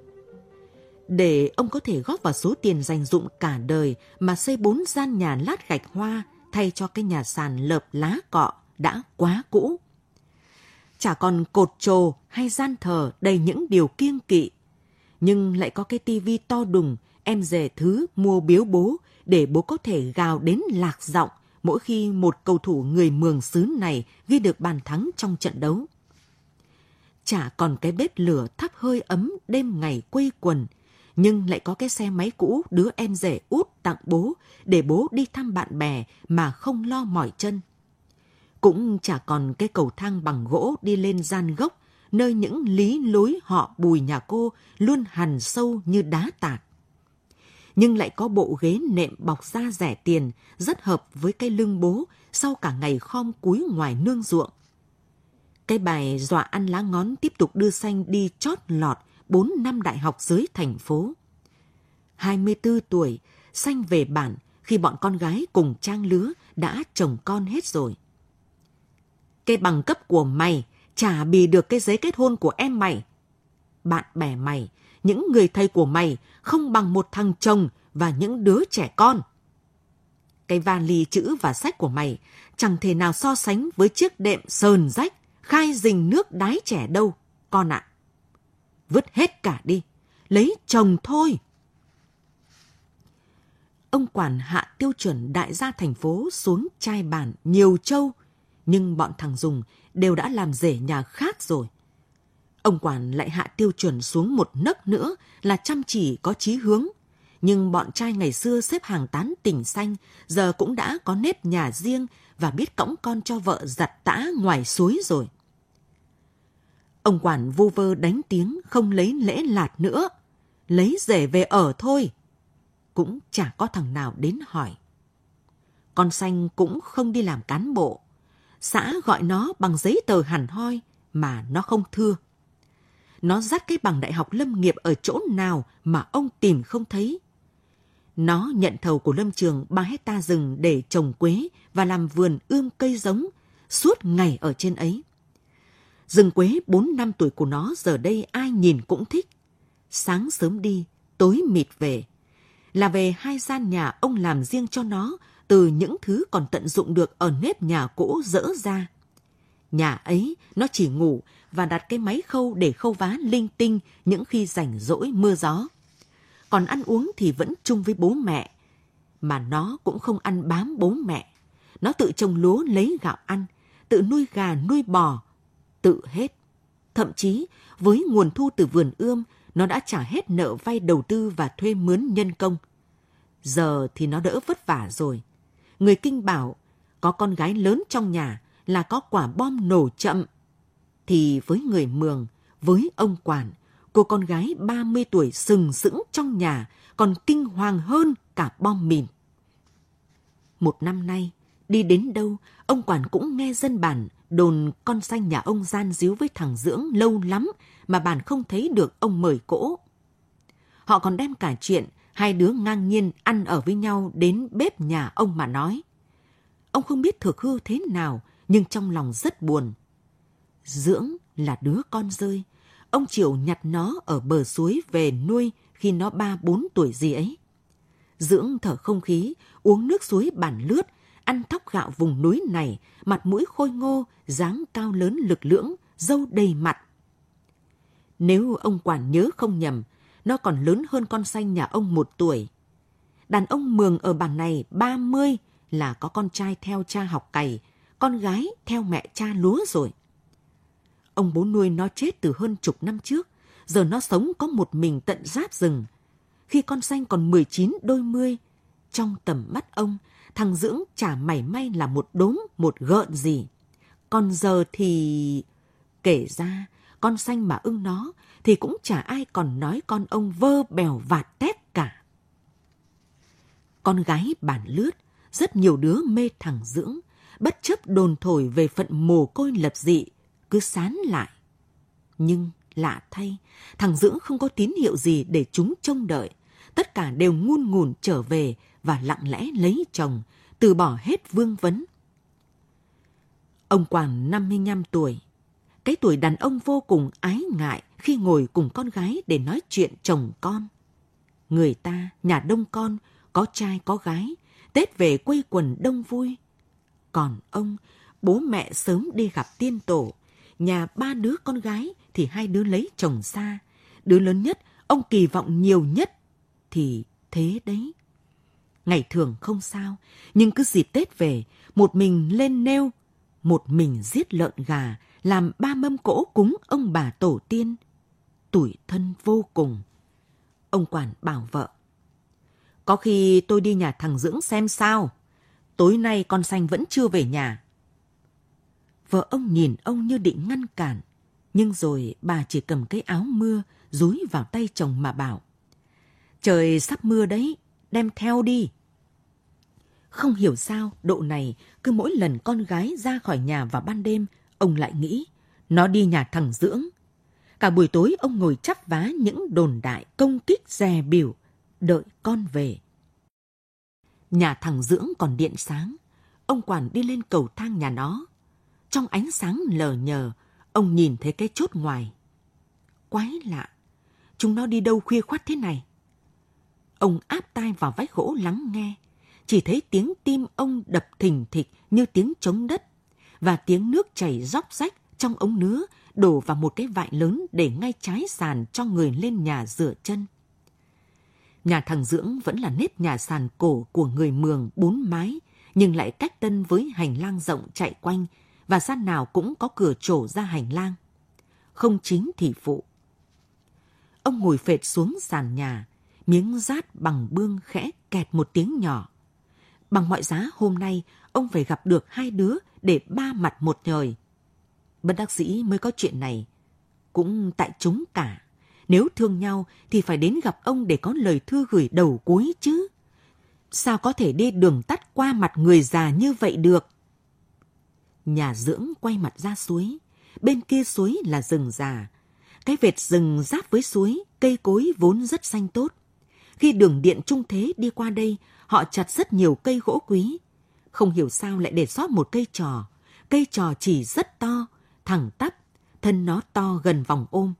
để ông có thể góp vào số tiền dành dụng cả đời mà xây bốn gian nhà lát gạch hoa thay cho cái nhà sàn lợp lá cọ đã quá cũ. Chả còn cột trồ hay gian thờ đầy những điều kiêng kỵ, nhưng lại có cái tivi to đùng em rể thứ mua biếu bố để bố có thể gào đến lạc giọng mỗi khi một cầu thủ người mường xứ này ghi được bàn thắng trong trận đấu. Chả còn cái bếp lửa thắp hơi ấm đêm ngày quây quần, nhưng lại có cái xe máy cũ đứa em rể út tặng bố để bố đi thăm bạn bè mà không lo mỏi chân. Cũng chả còn cái cầu thang bằng gỗ đi lên gian gốc, nơi những lý lối họ bùi nhà cô luôn hằn sâu như đá tạc Nhưng lại có bộ ghế nệm bọc da rẻ tiền, rất hợp với cái lưng bố sau cả ngày khom cúi ngoài nương ruộng. Cái bài dọa ăn lá ngón tiếp tục đưa xanh đi chót lọt 4 năm đại học dưới thành phố. 24 tuổi, Xanh về bản khi bọn con gái cùng trang lứa đã chồng con hết rồi. Cái bằng cấp của mày chả bì được cái giấy kết hôn của em mày. Bạn bè mày, những người thầy của mày không bằng một thằng chồng và những đứa trẻ con. Cái vali chữ và sách của mày chẳng thể nào so sánh với chiếc đệm sờn rách, khai rình nước đái trẻ đâu, con ạ. vứt hết cả đi, lấy chồng thôi. Ông quản hạ tiêu chuẩn đại gia thành phố xuống chai bản nhiều châu, nhưng bọn thằng Dùng đều đã làm rể nhà khác rồi. Ông quản lại hạ tiêu chuẩn xuống một nấc nữa là chăm chỉ có chí hướng. Nhưng bọn trai ngày xưa xếp hàng tán tỉnh xanh, giờ cũng đã có nếp nhà riêng và biết cõng con cho vợ giặt tã ngoài suối rồi. Ông quản vu vơ đánh tiếng không lấy lễ lạt nữa, lấy rể về ở thôi. Cũng chả có thằng nào đến hỏi. Con xanh cũng không đi làm cán bộ. Xã gọi nó bằng giấy tờ hẳn hoi mà nó không thưa. Nó dắt cái bằng đại học lâm nghiệp ở chỗ nào mà ông tìm không thấy. Nó nhận thầu của lâm trường 3 hecta rừng để trồng quế và làm vườn ươm cây giống suốt ngày ở trên ấy. Rừng quế 4 năm tuổi của nó giờ đây ai nhìn cũng thích. Sáng sớm đi, tối mịt về. Là về hai gian nhà ông làm riêng cho nó từ những thứ còn tận dụng được ở nếp nhà cũ dỡ ra. Nhà ấy, nó chỉ ngủ và đặt cái máy khâu để khâu vá linh tinh những khi rảnh rỗi mưa gió. Còn ăn uống thì vẫn chung với bố mẹ. Mà nó cũng không ăn bám bố mẹ. Nó tự trồng lúa lấy gạo ăn, tự nuôi gà nuôi bò, tự hết. Thậm chí, với nguồn thu từ vườn ươm, nó đã trả hết nợ vay đầu tư và thuê mướn nhân công. Giờ thì nó đỡ vất vả rồi. Người kinh bảo, có con gái lớn trong nhà là có quả bom nổ chậm. Thì với người Mường, với ông Quản, cô con gái 30 tuổi sừng sững trong nhà còn kinh hoàng hơn cả bom mìn. Một năm nay, đi đến đâu, ông Quản cũng nghe dân bản đồn con xanh nhà ông gian díu với thằng Dưỡng lâu lắm mà bản không thấy được ông mời cỗ. Họ còn đem cả chuyện hai đứa ngang nhiên ăn ở với nhau đến bếp nhà ông mà nói. Ông không biết thực hư thế nào, nhưng trong lòng rất buồn. Dưỡng là đứa con rơi, ông chịu nhặt nó ở bờ suối về nuôi khi nó ba bốn tuổi gì ấy. Dưỡng thở không khí, uống nước suối bản lướt, ăn thóc gạo vùng núi này, mặt mũi khôi ngô, dáng cao lớn lực lưỡng, dâu đầy mặt. Nếu ông quản nhớ không nhầm, nó còn lớn hơn con xanh nhà ông một tuổi. Đàn ông mường ở bản này ba mươi là có con trai theo cha học cày, con gái theo mẹ cha lúa rồi. Ông bố nuôi nó chết từ hơn chục năm trước, giờ nó sống có một mình tận giáp rừng. Khi con xanh còn 19 đôi mươi, trong tầm mắt ông, thằng Dưỡng chả mảy may là một đốm, một gợn gì. Còn giờ thì... Kể ra, con xanh mà ưng nó thì cũng chả ai còn nói con ông vơ bèo vạt tét cả. Con gái bản lướt, rất nhiều đứa mê thằng Dưỡng, bất chấp đồn thổi về phận mồ côi lập dị, cứ sán lại. Nhưng lạ thay, thằng Dưỡng không có tín hiệu gì để chúng trông đợi. Tất cả đều ngun ngùn trở về và lặng lẽ lấy chồng, từ bỏ hết vương vấn. Ông Quảng 55 tuổi, cái tuổi đàn ông vô cùng ái ngại khi ngồi cùng con gái để nói chuyện chồng con. Người ta, nhà đông con, có trai có gái, Tết về quây quần đông vui. Còn ông, bố mẹ sớm đi gặp tiên tổ, nhà ba đứa con gái thì hai đứa lấy chồng xa. Đứa lớn nhất, ông kỳ vọng nhiều nhất, thì thế đấy. Ngày thường không sao, nhưng cứ dịp Tết về, một mình lên nêu, một mình giết lợn gà, làm ba mâm cỗ cúng ông bà tổ tiên. Tủi thân vô cùng. Ông quản bảo vợ. Có khi tôi đi nhà thằng Dưỡng xem sao. Tối nay con xanh vẫn chưa về nhà. Vợ ông nhìn ông như định ngăn cản. Nhưng rồi bà chỉ cầm cái áo mưa rúi vào tay chồng mà bảo. Trời sắp mưa đấy, đem theo đi. Không hiểu sao độ này cứ mỗi lần con gái ra khỏi nhà vào ban đêm, ông lại nghĩ nó đi nhà thằng Dưỡng. Cả buổi tối ông ngồi chắp vá những đồn đại công kích dè biểu, đợi con về. Nhà thằng Dưỡng còn điện sáng, ông quản đi lên cầu thang nhà nó. Trong ánh sáng lờ nhờ, ông nhìn thấy cái chốt ngoài. Quái lạ, chúng nó đi đâu khuya khoắt thế này? Ông áp tai vào vách gỗ lắng nghe, chỉ thấy tiếng tim ông đập thình thịch như tiếng trống đất và tiếng nước chảy róc rách trong ống nứa đổ vào một cái vại lớn để ngay trái sàn cho người lên nhà rửa chân. Nhà thằng Dưỡng vẫn là nếp nhà sàn cổ của người Mường bốn mái, nhưng lại cách tân với hành lang rộng chạy quanh và gian nào cũng có cửa trổ ra hành lang. Không chính thì phụ. Ông ngồi phệt xuống sàn nhà, miếng rát bằng bương khẽ kẹt một tiếng nhỏ. Bằng mọi giá hôm nay, ông phải gặp được hai đứa để ba mặt một nhời. Bất đắc dĩ mới có chuyện này. Cũng tại chúng cả. Nếu thương nhau thì phải đến gặp ông để có lời thư gửi đầu cuối chứ. Sao có thể đi đường tắt qua mặt người già như vậy được? Nhà dưỡng quay mặt ra suối. Bên kia suối là rừng già. Cái vệt rừng giáp với suối, cây cối vốn rất xanh tốt. Khi đường điện trung thế đi qua đây, họ chặt rất nhiều cây gỗ quý. Không hiểu sao lại để sót một cây trò. Cây trò chỉ rất to, thẳng tắp, thân nó to gần vòng ôm.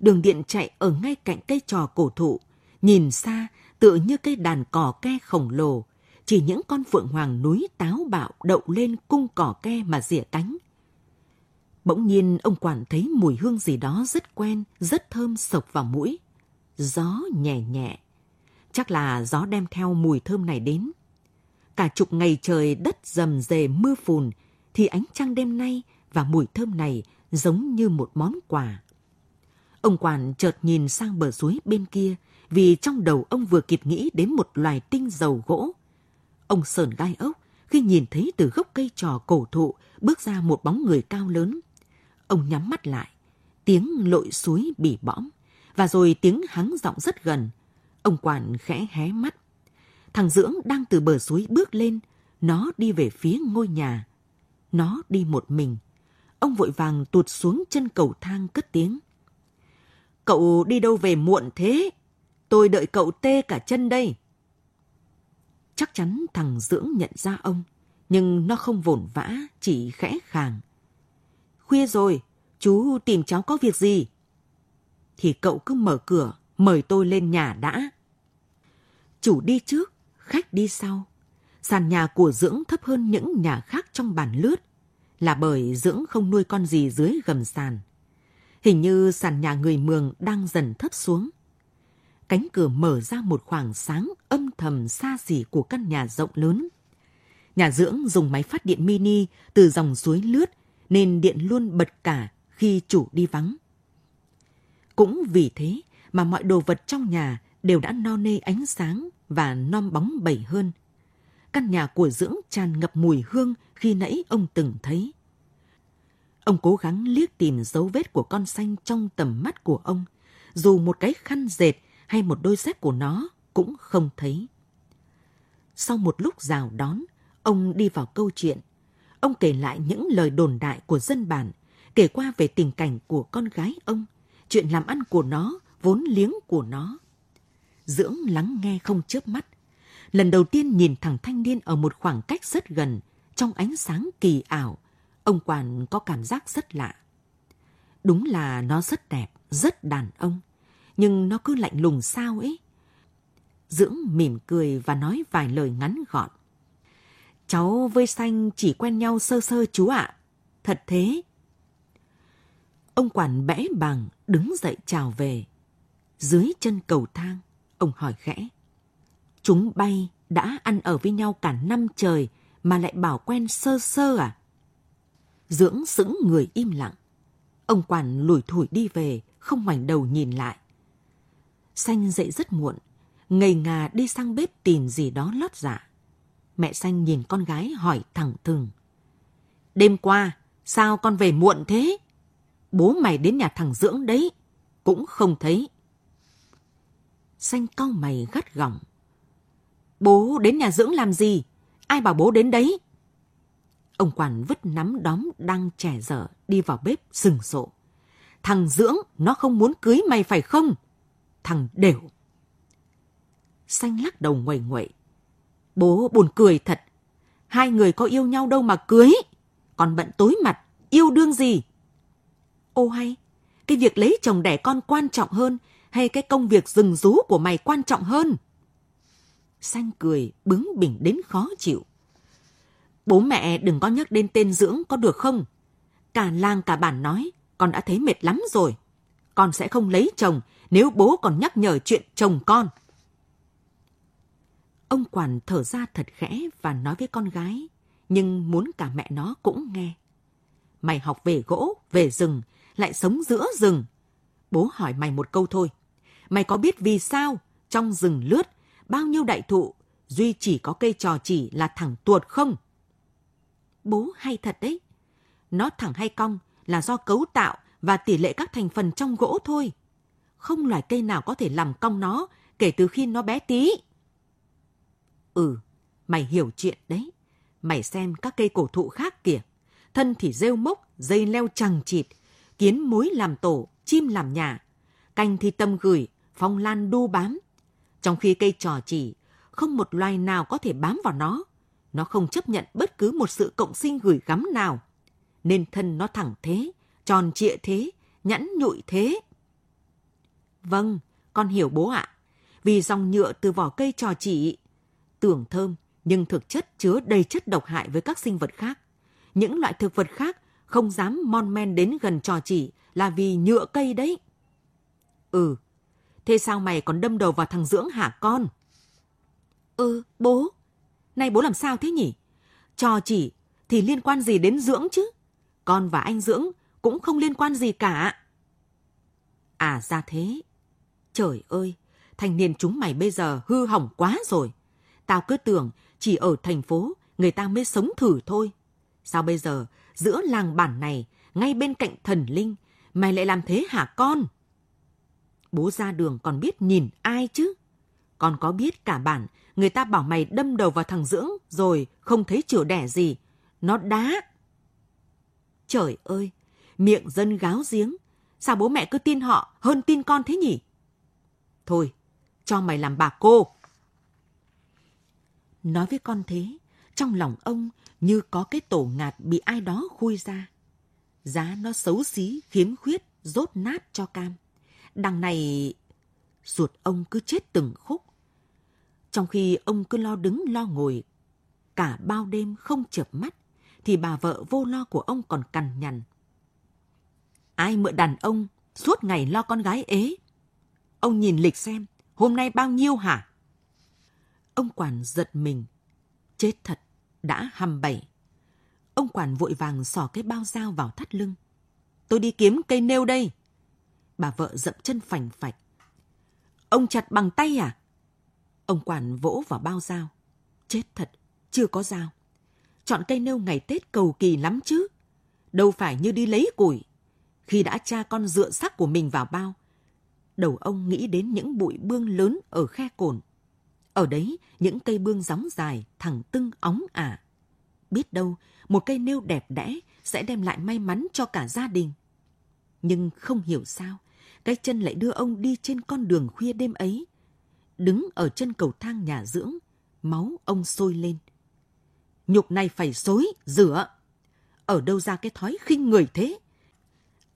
Đường điện chạy ở ngay cạnh cây trò cổ thụ, nhìn xa tựa như cây đàn cỏ ke khổng lồ, chỉ những con phượng hoàng núi táo bạo đậu lên cung cỏ ke mà rỉa cánh. Bỗng nhiên ông quản thấy mùi hương gì đó rất quen, rất thơm sộc vào mũi. Gió nhẹ nhẹ. Chắc là gió đem theo mùi thơm này đến. Cả chục ngày trời đất dầm dề mưa phùn, thì ánh trăng đêm nay và mùi thơm này giống như một món quà. Ông quản chợt nhìn sang bờ suối bên kia, vì trong đầu ông vừa kịp nghĩ đến một loài tinh dầu gỗ. Ông sờn gai ốc khi nhìn thấy từ gốc cây trò cổ thụ bước ra một bóng người cao lớn. Ông nhắm mắt lại, tiếng lội suối bỉ bõm, và rồi tiếng hắng giọng rất gần. Ông quản khẽ hé mắt. Thằng Dưỡng đang từ bờ suối bước lên, nó đi về phía ngôi nhà. Nó đi một mình. Ông vội vàng tụt xuống chân cầu thang cất tiếng. Cậu đi đâu về muộn thế? Tôi đợi cậu tê cả chân đây. Chắc chắn thằng Dưỡng nhận ra ông, nhưng nó không vồn vã, chỉ khẽ khàng. Khuya rồi, chú tìm cháu có việc gì? Thì cậu cứ mở cửa, mời tôi lên nhà đã. Chủ đi trước, khách đi sau. Sàn nhà của Dưỡng thấp hơn những nhà khác trong bản lướt, là bởi Dưỡng không nuôi con gì dưới gầm sàn. Hình như sàn nhà người Mường đang dần thấp xuống. Cánh cửa mở ra một khoảng sáng âm thầm xa xỉ của căn nhà rộng lớn. Nhà dưỡng dùng máy phát điện mini từ dòng suối lướt nên điện luôn bật cả khi chủ đi vắng. Cũng vì thế mà mọi đồ vật trong nhà đều đã no nê ánh sáng và non bóng bẩy hơn. Căn nhà của dưỡng tràn ngập mùi hương khi nãy ông từng thấy. Ông cố gắng liếc tìm dấu vết của con xanh trong tầm mắt của ông, dù một cái khăn dệt hay một đôi dép của nó cũng không thấy. Sau một lúc rào đón, ông đi vào câu chuyện. Ông kể lại những lời đồn đại của dân bản, kể qua về tình cảnh của con gái ông, chuyện làm ăn của nó, vốn liếng của nó. Dưỡng lắng nghe không chớp mắt. Lần đầu tiên nhìn thằng thanh niên ở một khoảng cách rất gần, trong ánh sáng kỳ ảo, ông Quản có cảm giác rất lạ. Đúng là nó rất đẹp, rất đàn ông, nhưng nó cứ lạnh lùng sao ấy. Dưỡng mỉm cười và nói vài lời ngắn gọn. Cháu với Xanh chỉ quen nhau sơ sơ chú ạ. Thật thế. Ông quản bẽ bằng đứng dậy chào về. Dưới chân cầu thang, ông hỏi khẽ. Chúng bay đã ăn ở với nhau cả năm trời mà lại bảo quen sơ sơ à? Dưỡng sững người im lặng. Ông quản lủi thủi đi về, không ngoảnh đầu nhìn lại. Xanh dậy rất muộn, ngây ngà đi sang bếp tìm gì đó lót dạ. Mẹ Xanh nhìn con gái hỏi thẳng thừng. Đêm qua, sao con về muộn thế? Bố mày đến nhà thằng Dưỡng đấy, cũng không thấy. Xanh cau mày gắt gỏng. Bố đến nhà Dưỡng làm gì? Ai bảo bố đến đấy? Ông quản vứt nắm đóm đang trẻ dở đi vào bếp sừng sộ. Thằng Dưỡng nó không muốn cưới mày phải không? Thằng đều. Xanh lắc đầu nguầy nguậy. Bố buồn cười thật. Hai người có yêu nhau đâu mà cưới. Còn bận tối mặt, yêu đương gì? Ô hay, cái việc lấy chồng đẻ con quan trọng hơn hay cái công việc rừng rú của mày quan trọng hơn? Xanh cười, bướng bỉnh đến khó chịu. Bố mẹ đừng có nhắc đến tên dưỡng có được không? Cả làng cả bản nói, con đã thấy mệt lắm rồi. Con sẽ không lấy chồng nếu bố còn nhắc nhở chuyện chồng con. Ông quản thở ra thật khẽ và nói với con gái, nhưng muốn cả mẹ nó cũng nghe. Mày học về gỗ, về rừng, lại sống giữa rừng. Bố hỏi mày một câu thôi. Mày có biết vì sao trong rừng lướt bao nhiêu đại thụ duy chỉ có cây trò chỉ là thẳng tuột không? Bố hay thật đấy. Nó thẳng hay cong là do cấu tạo và tỷ lệ các thành phần trong gỗ thôi. Không loài cây nào có thể làm cong nó kể từ khi nó bé tí. Ừ, mày hiểu chuyện đấy. Mày xem các cây cổ thụ khác kìa. Thân thì rêu mốc, dây leo chằng chịt, kiến mối làm tổ, chim làm nhà. Cành thì tâm gửi, phong lan đu bám. Trong khi cây trò chỉ, không một loài nào có thể bám vào nó. Nó không chấp nhận bất cứ một sự cộng sinh gửi gắm nào. Nên thân nó thẳng thế, tròn trịa thế, nhẵn nhụi thế. Vâng, con hiểu bố ạ. Vì dòng nhựa từ vỏ cây trò chỉ tưởng thơm nhưng thực chất chứa đầy chất độc hại với các sinh vật khác. Những loại thực vật khác không dám mon men đến gần trò chỉ là vì nhựa cây đấy. Ừ, thế sao mày còn đâm đầu vào thằng Dưỡng hả con? Ừ, bố. Này bố làm sao thế nhỉ? Trò chỉ thì liên quan gì đến Dưỡng chứ? Con và anh Dưỡng cũng không liên quan gì cả. À ra thế. Trời ơi, thanh niên chúng mày bây giờ hư hỏng quá rồi. Tao cứ tưởng chỉ ở thành phố người ta mới sống thử thôi. Sao bây giờ giữa làng bản này, ngay bên cạnh thần linh, mày lại làm thế hả con? Bố ra đường còn biết nhìn ai chứ? Con có biết cả bản, người ta bảo mày đâm đầu vào thằng Dưỡng rồi không thấy chửa đẻ gì. Nó đá. Trời ơi, miệng dân gáo giếng. Sao bố mẹ cứ tin họ hơn tin con thế nhỉ? Thôi, cho mày làm bà cô. Nói với con thế, trong lòng ông như có cái tổ ngạt bị ai đó khui ra. Giá nó xấu xí, khiếm khuyết, rốt nát cho cam. Đằng này, ruột ông cứ chết từng khúc. Trong khi ông cứ lo đứng lo ngồi, cả bao đêm không chợp mắt, thì bà vợ vô lo của ông còn cằn nhằn. Ai mượn đàn ông suốt ngày lo con gái ế? Ông nhìn lịch xem, hôm nay bao nhiêu hả? Ông quản giật mình. Chết thật, đã hăm bảy. Ông quản vội vàng xỏ cái bao dao vào thắt lưng. Tôi đi kiếm cây nêu đây. Bà vợ dậm chân phành phạch. Ông chặt bằng tay à? Ông quản vỗ vào bao dao. Chết thật, chưa có dao. Chọn cây nêu ngày Tết cầu kỳ lắm chứ. Đâu phải như đi lấy củi. Khi đã cha con dựa sắc của mình vào bao, đầu ông nghĩ đến những bụi bương lớn ở khe cồn. Ở đấy, những cây bương gióng dài, thẳng tưng óng ả. Biết đâu, một cây nêu đẹp đẽ sẽ đem lại may mắn cho cả gia đình. Nhưng không hiểu sao, cái chân lại đưa ông đi trên con đường khuya đêm ấy. Đứng ở chân cầu thang nhà dưỡng, máu ông sôi lên. Nhục này phải xối, rửa. Ở đâu ra cái thói khinh người thế?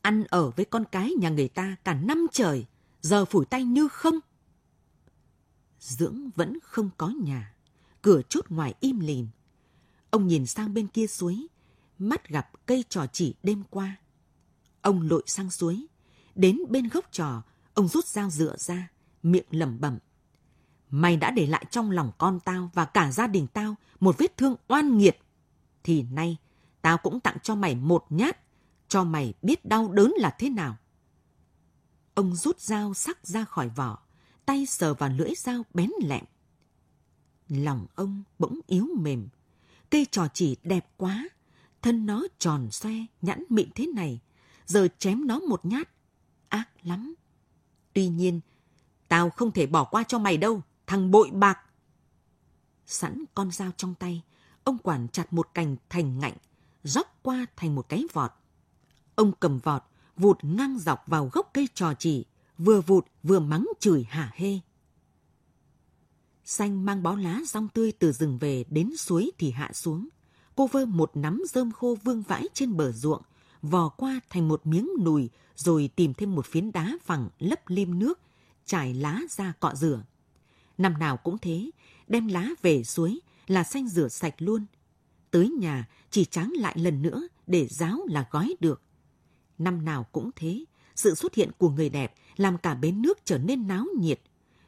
Ăn ở với con cái nhà người ta cả năm trời, giờ phủi tay như không. Dưỡng vẫn không có nhà, cửa chốt ngoài im lìm. Ông nhìn sang bên kia suối, mắt gặp cây trò chỉ đêm qua. Ông lội sang suối, đến bên gốc trò, ông rút dao dựa ra, miệng lẩm bẩm. Mày đã để lại trong lòng con tao và cả gia đình tao một vết thương oan nghiệt. Thì nay, tao cũng tặng cho mày một nhát, cho mày biết đau đớn là thế nào. Ông rút dao sắc ra khỏi vỏ, tay sờ vào lưỡi dao bén lẹm. Lòng ông bỗng yếu mềm. Cây trò chỉ đẹp quá, thân nó tròn xoe, nhẵn mịn thế này, giờ chém nó một nhát, ác lắm. Tuy nhiên, tao không thể bỏ qua cho mày đâu, thằng bội bạc. Sẵn con dao trong tay, ông quản chặt một cành thành ngạnh, róc qua thành một cái vọt. Ông cầm vọt, vụt ngang dọc vào gốc cây trò chỉ, vừa vụt vừa mắng chửi hả hê. Xanh mang bó lá rong tươi từ rừng về đến suối thì hạ xuống. Cô vơ một nắm rơm khô vương vãi trên bờ ruộng, vò qua thành một miếng nùi rồi tìm thêm một phiến đá phẳng lấp lim nước, trải lá ra cọ rửa. Năm nào cũng thế, đem lá về suối là xanh rửa sạch luôn. Tới nhà chỉ tráng lại lần nữa để giáo là gói được. Năm nào cũng thế, sự xuất hiện của người đẹp làm cả bến nước trở nên náo nhiệt.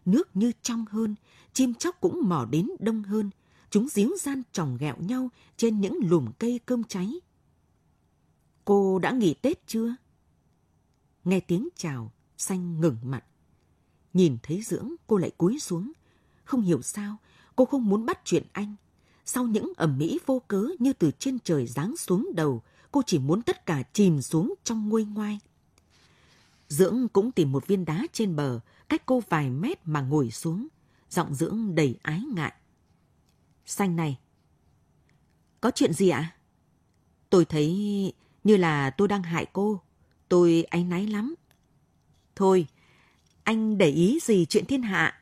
Nước như trong hơn, chim chóc cũng mò đến đông hơn. Chúng díu gian tròng ghẹo nhau trên những lùm cây cơm cháy. Cô đã nghỉ Tết chưa? Nghe tiếng chào, xanh ngừng mặt. Nhìn thấy dưỡng, cô lại cúi xuống. Không hiểu sao, cô không muốn bắt chuyện anh. Sau những ẩm mỹ vô cớ như từ trên trời giáng xuống đầu, cô chỉ muốn tất cả chìm xuống trong nguôi ngoai. Dưỡng cũng tìm một viên đá trên bờ, cách cô vài mét mà ngồi xuống. Giọng Dưỡng đầy ái ngại. Xanh này. Có chuyện gì ạ? Tôi thấy như là tôi đang hại cô. Tôi áy náy lắm. Thôi, anh để ý gì chuyện thiên hạ.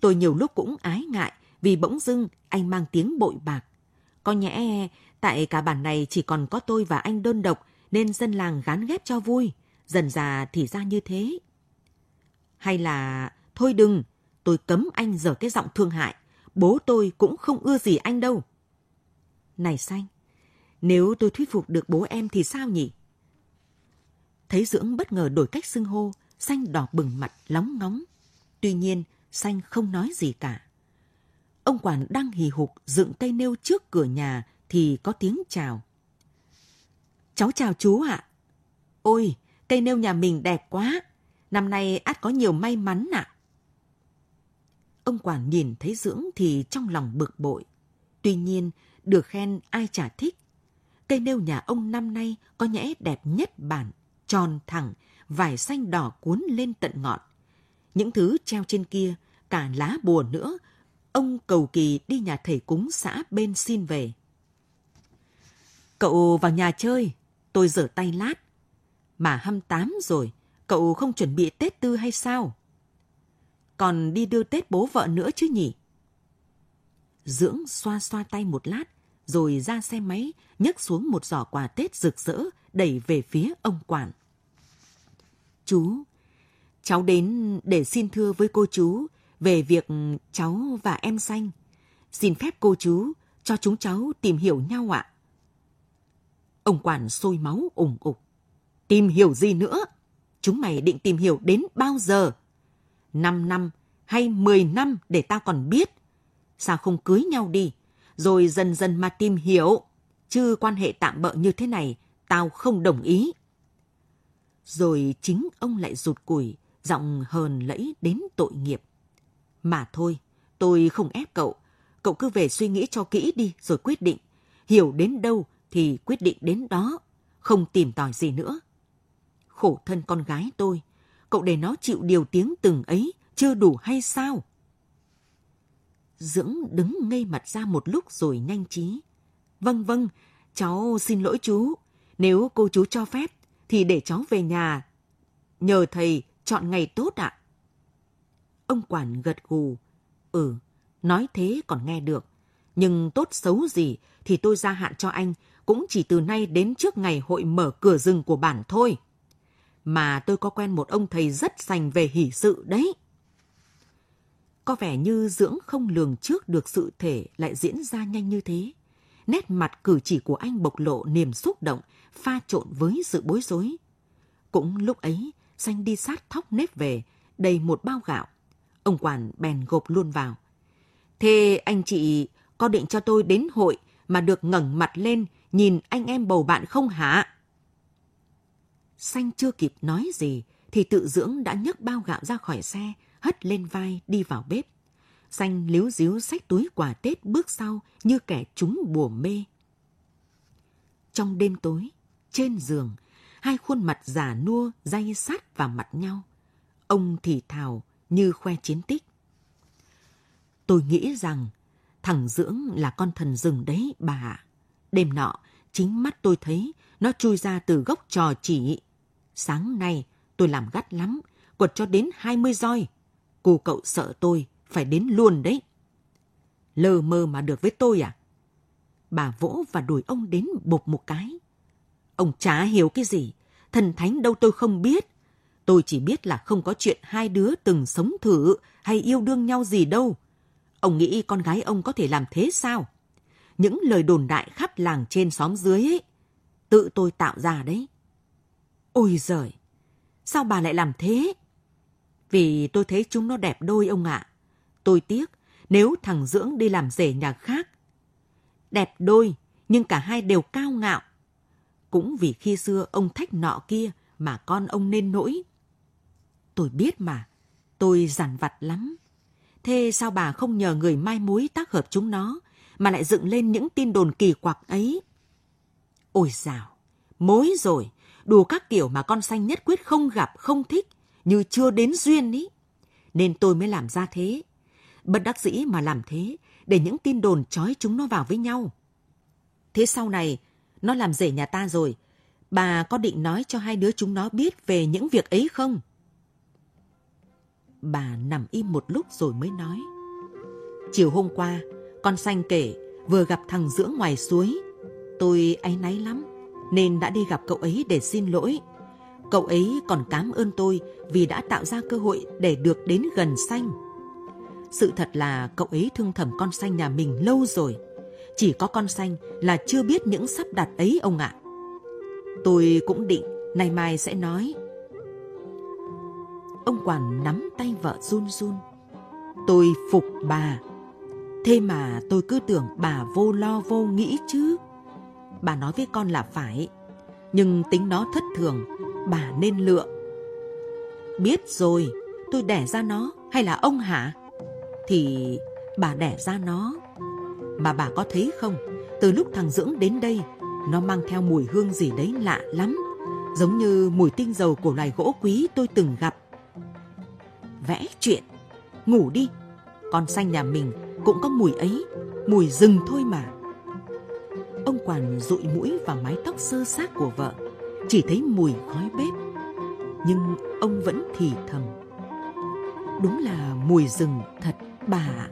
Tôi nhiều lúc cũng ái ngại vì bỗng dưng anh mang tiếng bội bạc. Có nhẽ tại cả bản này chỉ còn có tôi và anh đơn độc nên dân làng gán ghép cho vui. Dần già thì ra như thế. Hay là thôi đừng, tôi cấm anh dở cái giọng thương hại. Bố tôi cũng không ưa gì anh đâu. Này Xanh, nếu tôi thuyết phục được bố em thì sao nhỉ? Thấy Dưỡng bất ngờ đổi cách xưng hô, Xanh đỏ bừng mặt lóng ngóng. Tuy nhiên, Xanh không nói gì cả. Ông quản đang hì hục dựng cây nêu trước cửa nhà thì có tiếng chào. Cháu chào chú ạ. Ôi, cây nêu nhà mình đẹp quá. Năm nay át có nhiều may mắn ạ. Ông quản nhìn thấy dưỡng thì trong lòng bực bội. Tuy nhiên, được khen ai chả thích. Cây nêu nhà ông năm nay có nhẽ đẹp nhất bản, tròn thẳng, vải xanh đỏ cuốn lên tận ngọn. Những thứ treo trên kia, cả lá bùa nữa, ông cầu kỳ đi nhà thầy cúng xã bên xin về. Cậu vào nhà chơi, tôi rửa tay lát. Mà hăm tám rồi, cậu không chuẩn bị Tết tư hay sao? Còn đi đưa Tết bố vợ nữa chứ nhỉ? Dưỡng xoa xoa tay một lát, rồi ra xe máy, nhấc xuống một giỏ quà Tết rực rỡ, đẩy về phía ông quản. Chú, cháu đến để xin thưa với cô chú về việc cháu và em xanh. Xin phép cô chú cho chúng cháu tìm hiểu nhau ạ. Ông quản sôi máu ủng ục. Tìm hiểu gì nữa? Chúng mày định tìm hiểu đến bao giờ? Năm năm hay mười năm để tao còn biết. Sao không cưới nhau đi? Rồi dần dần mà tìm hiểu. Chứ quan hệ tạm bợ như thế này, tao không đồng ý. Rồi chính ông lại rụt củi, giọng hờn lẫy đến tội nghiệp. Mà thôi, tôi không ép cậu. Cậu cứ về suy nghĩ cho kỹ đi rồi quyết định. Hiểu đến đâu thì quyết định đến đó. Không tìm tòi gì nữa. Khổ thân con gái tôi. Cậu để nó chịu điều tiếng từng ấy chưa đủ hay sao? Dưỡng đứng ngây mặt ra một lúc rồi nhanh trí. Vâng vâng, cháu xin lỗi chú. Nếu cô chú cho phép thì để cháu về nhà. Nhờ thầy chọn ngày tốt ạ. Ông quản gật gù. Ừ, nói thế còn nghe được. Nhưng tốt xấu gì thì tôi gia hạn cho anh cũng chỉ từ nay đến trước ngày hội mở cửa rừng của bản thôi. Mà tôi có quen một ông thầy rất sành về hỷ sự đấy. Có vẻ như dưỡng không lường trước được sự thể lại diễn ra nhanh như thế. Nét mặt cử chỉ của anh bộc lộ niềm xúc động, pha trộn với sự bối rối. Cũng lúc ấy, xanh đi sát thóc nếp về, đầy một bao gạo. Ông quản bèn gộp luôn vào. Thế anh chị có định cho tôi đến hội mà được ngẩng mặt lên nhìn anh em bầu bạn không hả? Xanh chưa kịp nói gì thì tự dưỡng đã nhấc bao gạo ra khỏi xe, hất lên vai đi vào bếp. Xanh líu díu xách túi quà Tết bước sau như kẻ trúng bùa mê. Trong đêm tối, trên giường, hai khuôn mặt già nua day sát vào mặt nhau. Ông thì thào như khoe chiến tích. Tôi nghĩ rằng thằng Dưỡng là con thần rừng đấy bà. Đêm nọ, chính mắt tôi thấy nó chui ra từ gốc trò chỉ. Sáng nay, tôi làm gắt lắm, quật cho đến 20 roi. Cô cậu sợ tôi, phải đến luôn đấy. Lờ mơ mà được với tôi à? Bà vỗ và đuổi ông đến bột một cái. Ông chả hiểu cái gì, thần thánh đâu tôi không biết. Tôi chỉ biết là không có chuyện hai đứa từng sống thử hay yêu đương nhau gì đâu. Ông nghĩ con gái ông có thể làm thế sao? Những lời đồn đại khắp làng trên xóm dưới ấy. tự tôi tạo ra đấy. Ôi giời, sao bà lại làm thế? Vì tôi thấy chúng nó đẹp đôi ông ạ. Tôi tiếc nếu thằng Dưỡng đi làm rể nhà khác. Đẹp đôi, nhưng cả hai đều cao ngạo. Cũng vì khi xưa ông thách nọ kia mà con ông nên nỗi. Tôi biết mà, tôi giản vặt lắm. Thế sao bà không nhờ người mai mối tác hợp chúng nó, mà lại dựng lên những tin đồn kỳ quặc ấy? Ôi dào, mối rồi, đủ các kiểu mà con xanh nhất quyết không gặp, không thích, như chưa đến duyên ý. Nên tôi mới làm ra thế. Bất đắc dĩ mà làm thế, để những tin đồn trói chúng nó vào với nhau. Thế sau này, nó làm rể nhà ta rồi, bà có định nói cho hai đứa chúng nó biết về những việc ấy không? Bà nằm im một lúc rồi mới nói. Chiều hôm qua, con xanh kể vừa gặp thằng Dưỡng ngoài suối. Tôi áy náy lắm, nên đã đi gặp cậu ấy để xin lỗi. Cậu ấy còn cảm ơn tôi vì đã tạo ra cơ hội để được đến gần xanh. Sự thật là cậu ấy thương thầm con xanh nhà mình lâu rồi. Chỉ có con xanh là chưa biết những sắp đặt ấy ông ạ. Tôi cũng định nay mai sẽ nói. Ông quản nắm tay vợ run run. Tôi phục bà. Thế mà tôi cứ tưởng bà vô lo vô nghĩ chứ. Bà nói với con là phải. Nhưng tính nó thất thường, bà nên lựa. Biết rồi, tôi đẻ ra nó hay là ông hả? Thì bà đẻ ra nó. Mà bà có thấy không, từ lúc thằng Dưỡng đến đây, nó mang theo mùi hương gì đấy lạ lắm. Giống như mùi tinh dầu của loài gỗ quý tôi từng gặp. Vẽ chuyện, ngủ đi. Con xanh nhà mình cũng có mùi ấy, mùi rừng thôi mà. Ông quản dụi mũi vào mái tóc sơ xác của vợ, chỉ thấy mùi khói bếp. Nhưng ông vẫn thì thầm. Đúng là mùi rừng thật bà ạ.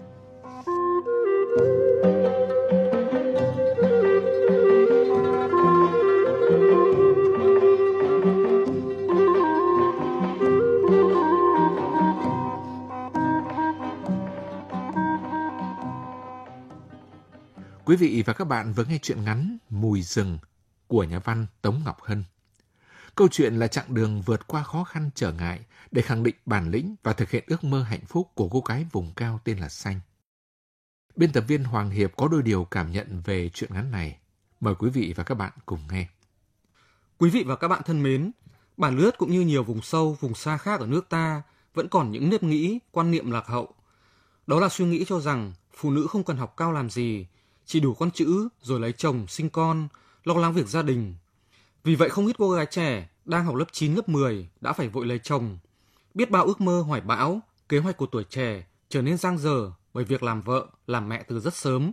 Quý vị và các bạn vừa nghe chuyện ngắn Mùi rừng của nhà văn Tống Ngọc Hân. Câu chuyện là chặng đường vượt qua khó khăn trở ngại để khẳng định bản lĩnh và thực hiện ước mơ hạnh phúc của cô gái vùng cao tên là Xanh. Biên tập viên Hoàng Hiệp có đôi điều cảm nhận về chuyện ngắn này. Mời quý vị và các bạn cùng nghe. Quý vị và các bạn thân mến, bản lướt cũng như nhiều vùng sâu, vùng xa khác ở nước ta vẫn còn những nếp nghĩ, quan niệm lạc hậu. Đó là suy nghĩ cho rằng phụ nữ không cần học cao làm gì, chỉ đủ con chữ rồi lấy chồng, sinh con, lo lắng việc gia đình. Vì vậy không ít cô gái trẻ đang học lớp 9, lớp 10 đã phải vội lấy chồng. Biết bao ước mơ hoài bão, kế hoạch của tuổi trẻ trở nên giang dở bởi việc làm vợ, làm mẹ từ rất sớm.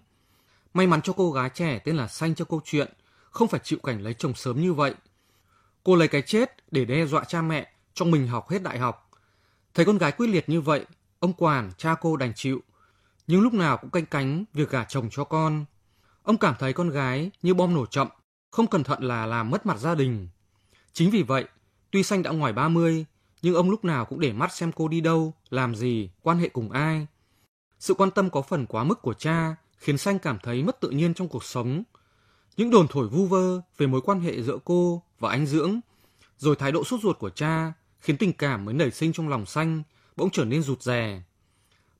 May mắn cho cô gái trẻ tên là Xanh cho câu chuyện, không phải chịu cảnh lấy chồng sớm như vậy. Cô lấy cái chết để đe dọa cha mẹ cho mình học hết đại học. Thấy con gái quyết liệt như vậy, ông Quản, cha cô đành chịu nhưng lúc nào cũng canh cánh việc gả chồng cho con. Ông cảm thấy con gái như bom nổ chậm, không cẩn thận là làm mất mặt gia đình. Chính vì vậy, tuy Xanh đã ngoài 30, nhưng ông lúc nào cũng để mắt xem cô đi đâu, làm gì, quan hệ cùng ai. Sự quan tâm có phần quá mức của cha khiến Xanh cảm thấy mất tự nhiên trong cuộc sống. Những đồn thổi vu vơ về mối quan hệ giữa cô và anh Dưỡng, rồi thái độ sốt ruột của cha khiến tình cảm mới nảy sinh trong lòng Xanh bỗng trở nên rụt rè.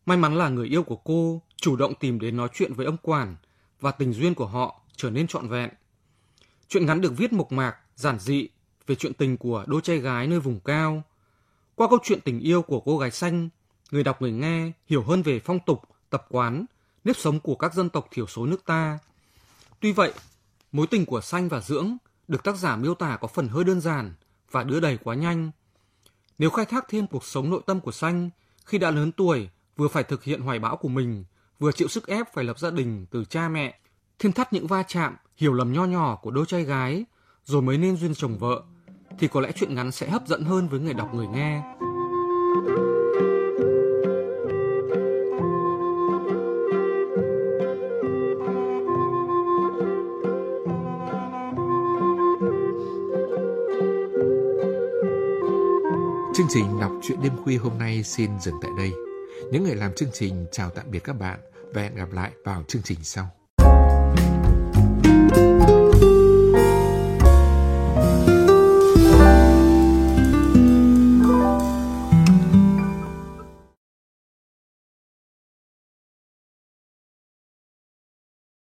May mắn là người yêu của cô chủ động tìm đến nói chuyện với ông Quản và tình duyên của họ trở nên trọn vẹn. Chuyện ngắn được viết mộc mạc, giản dị về chuyện tình của đôi trai gái nơi vùng cao. Qua câu chuyện tình yêu của cô gái xanh, người đọc người nghe hiểu hơn về phong tục, tập quán, nếp sống của các dân tộc thiểu số nước ta. Tuy vậy, mối tình của xanh và dưỡng được tác giả miêu tả có phần hơi đơn giản và đưa đẩy quá nhanh. Nếu khai thác thêm cuộc sống nội tâm của xanh khi đã lớn tuổi vừa phải thực hiện hoài bão của mình, vừa chịu sức ép phải lập gia đình từ cha mẹ, thêm thắt những va chạm, hiểu lầm nho nhỏ của đôi trai gái, rồi mới nên duyên chồng vợ, thì có lẽ chuyện ngắn sẽ hấp dẫn hơn với người đọc người nghe. Chương trình đọc truyện đêm khuya hôm nay xin dừng tại đây. Những người làm chương trình chào tạm biệt các bạn và hẹn gặp lại vào chương trình sau.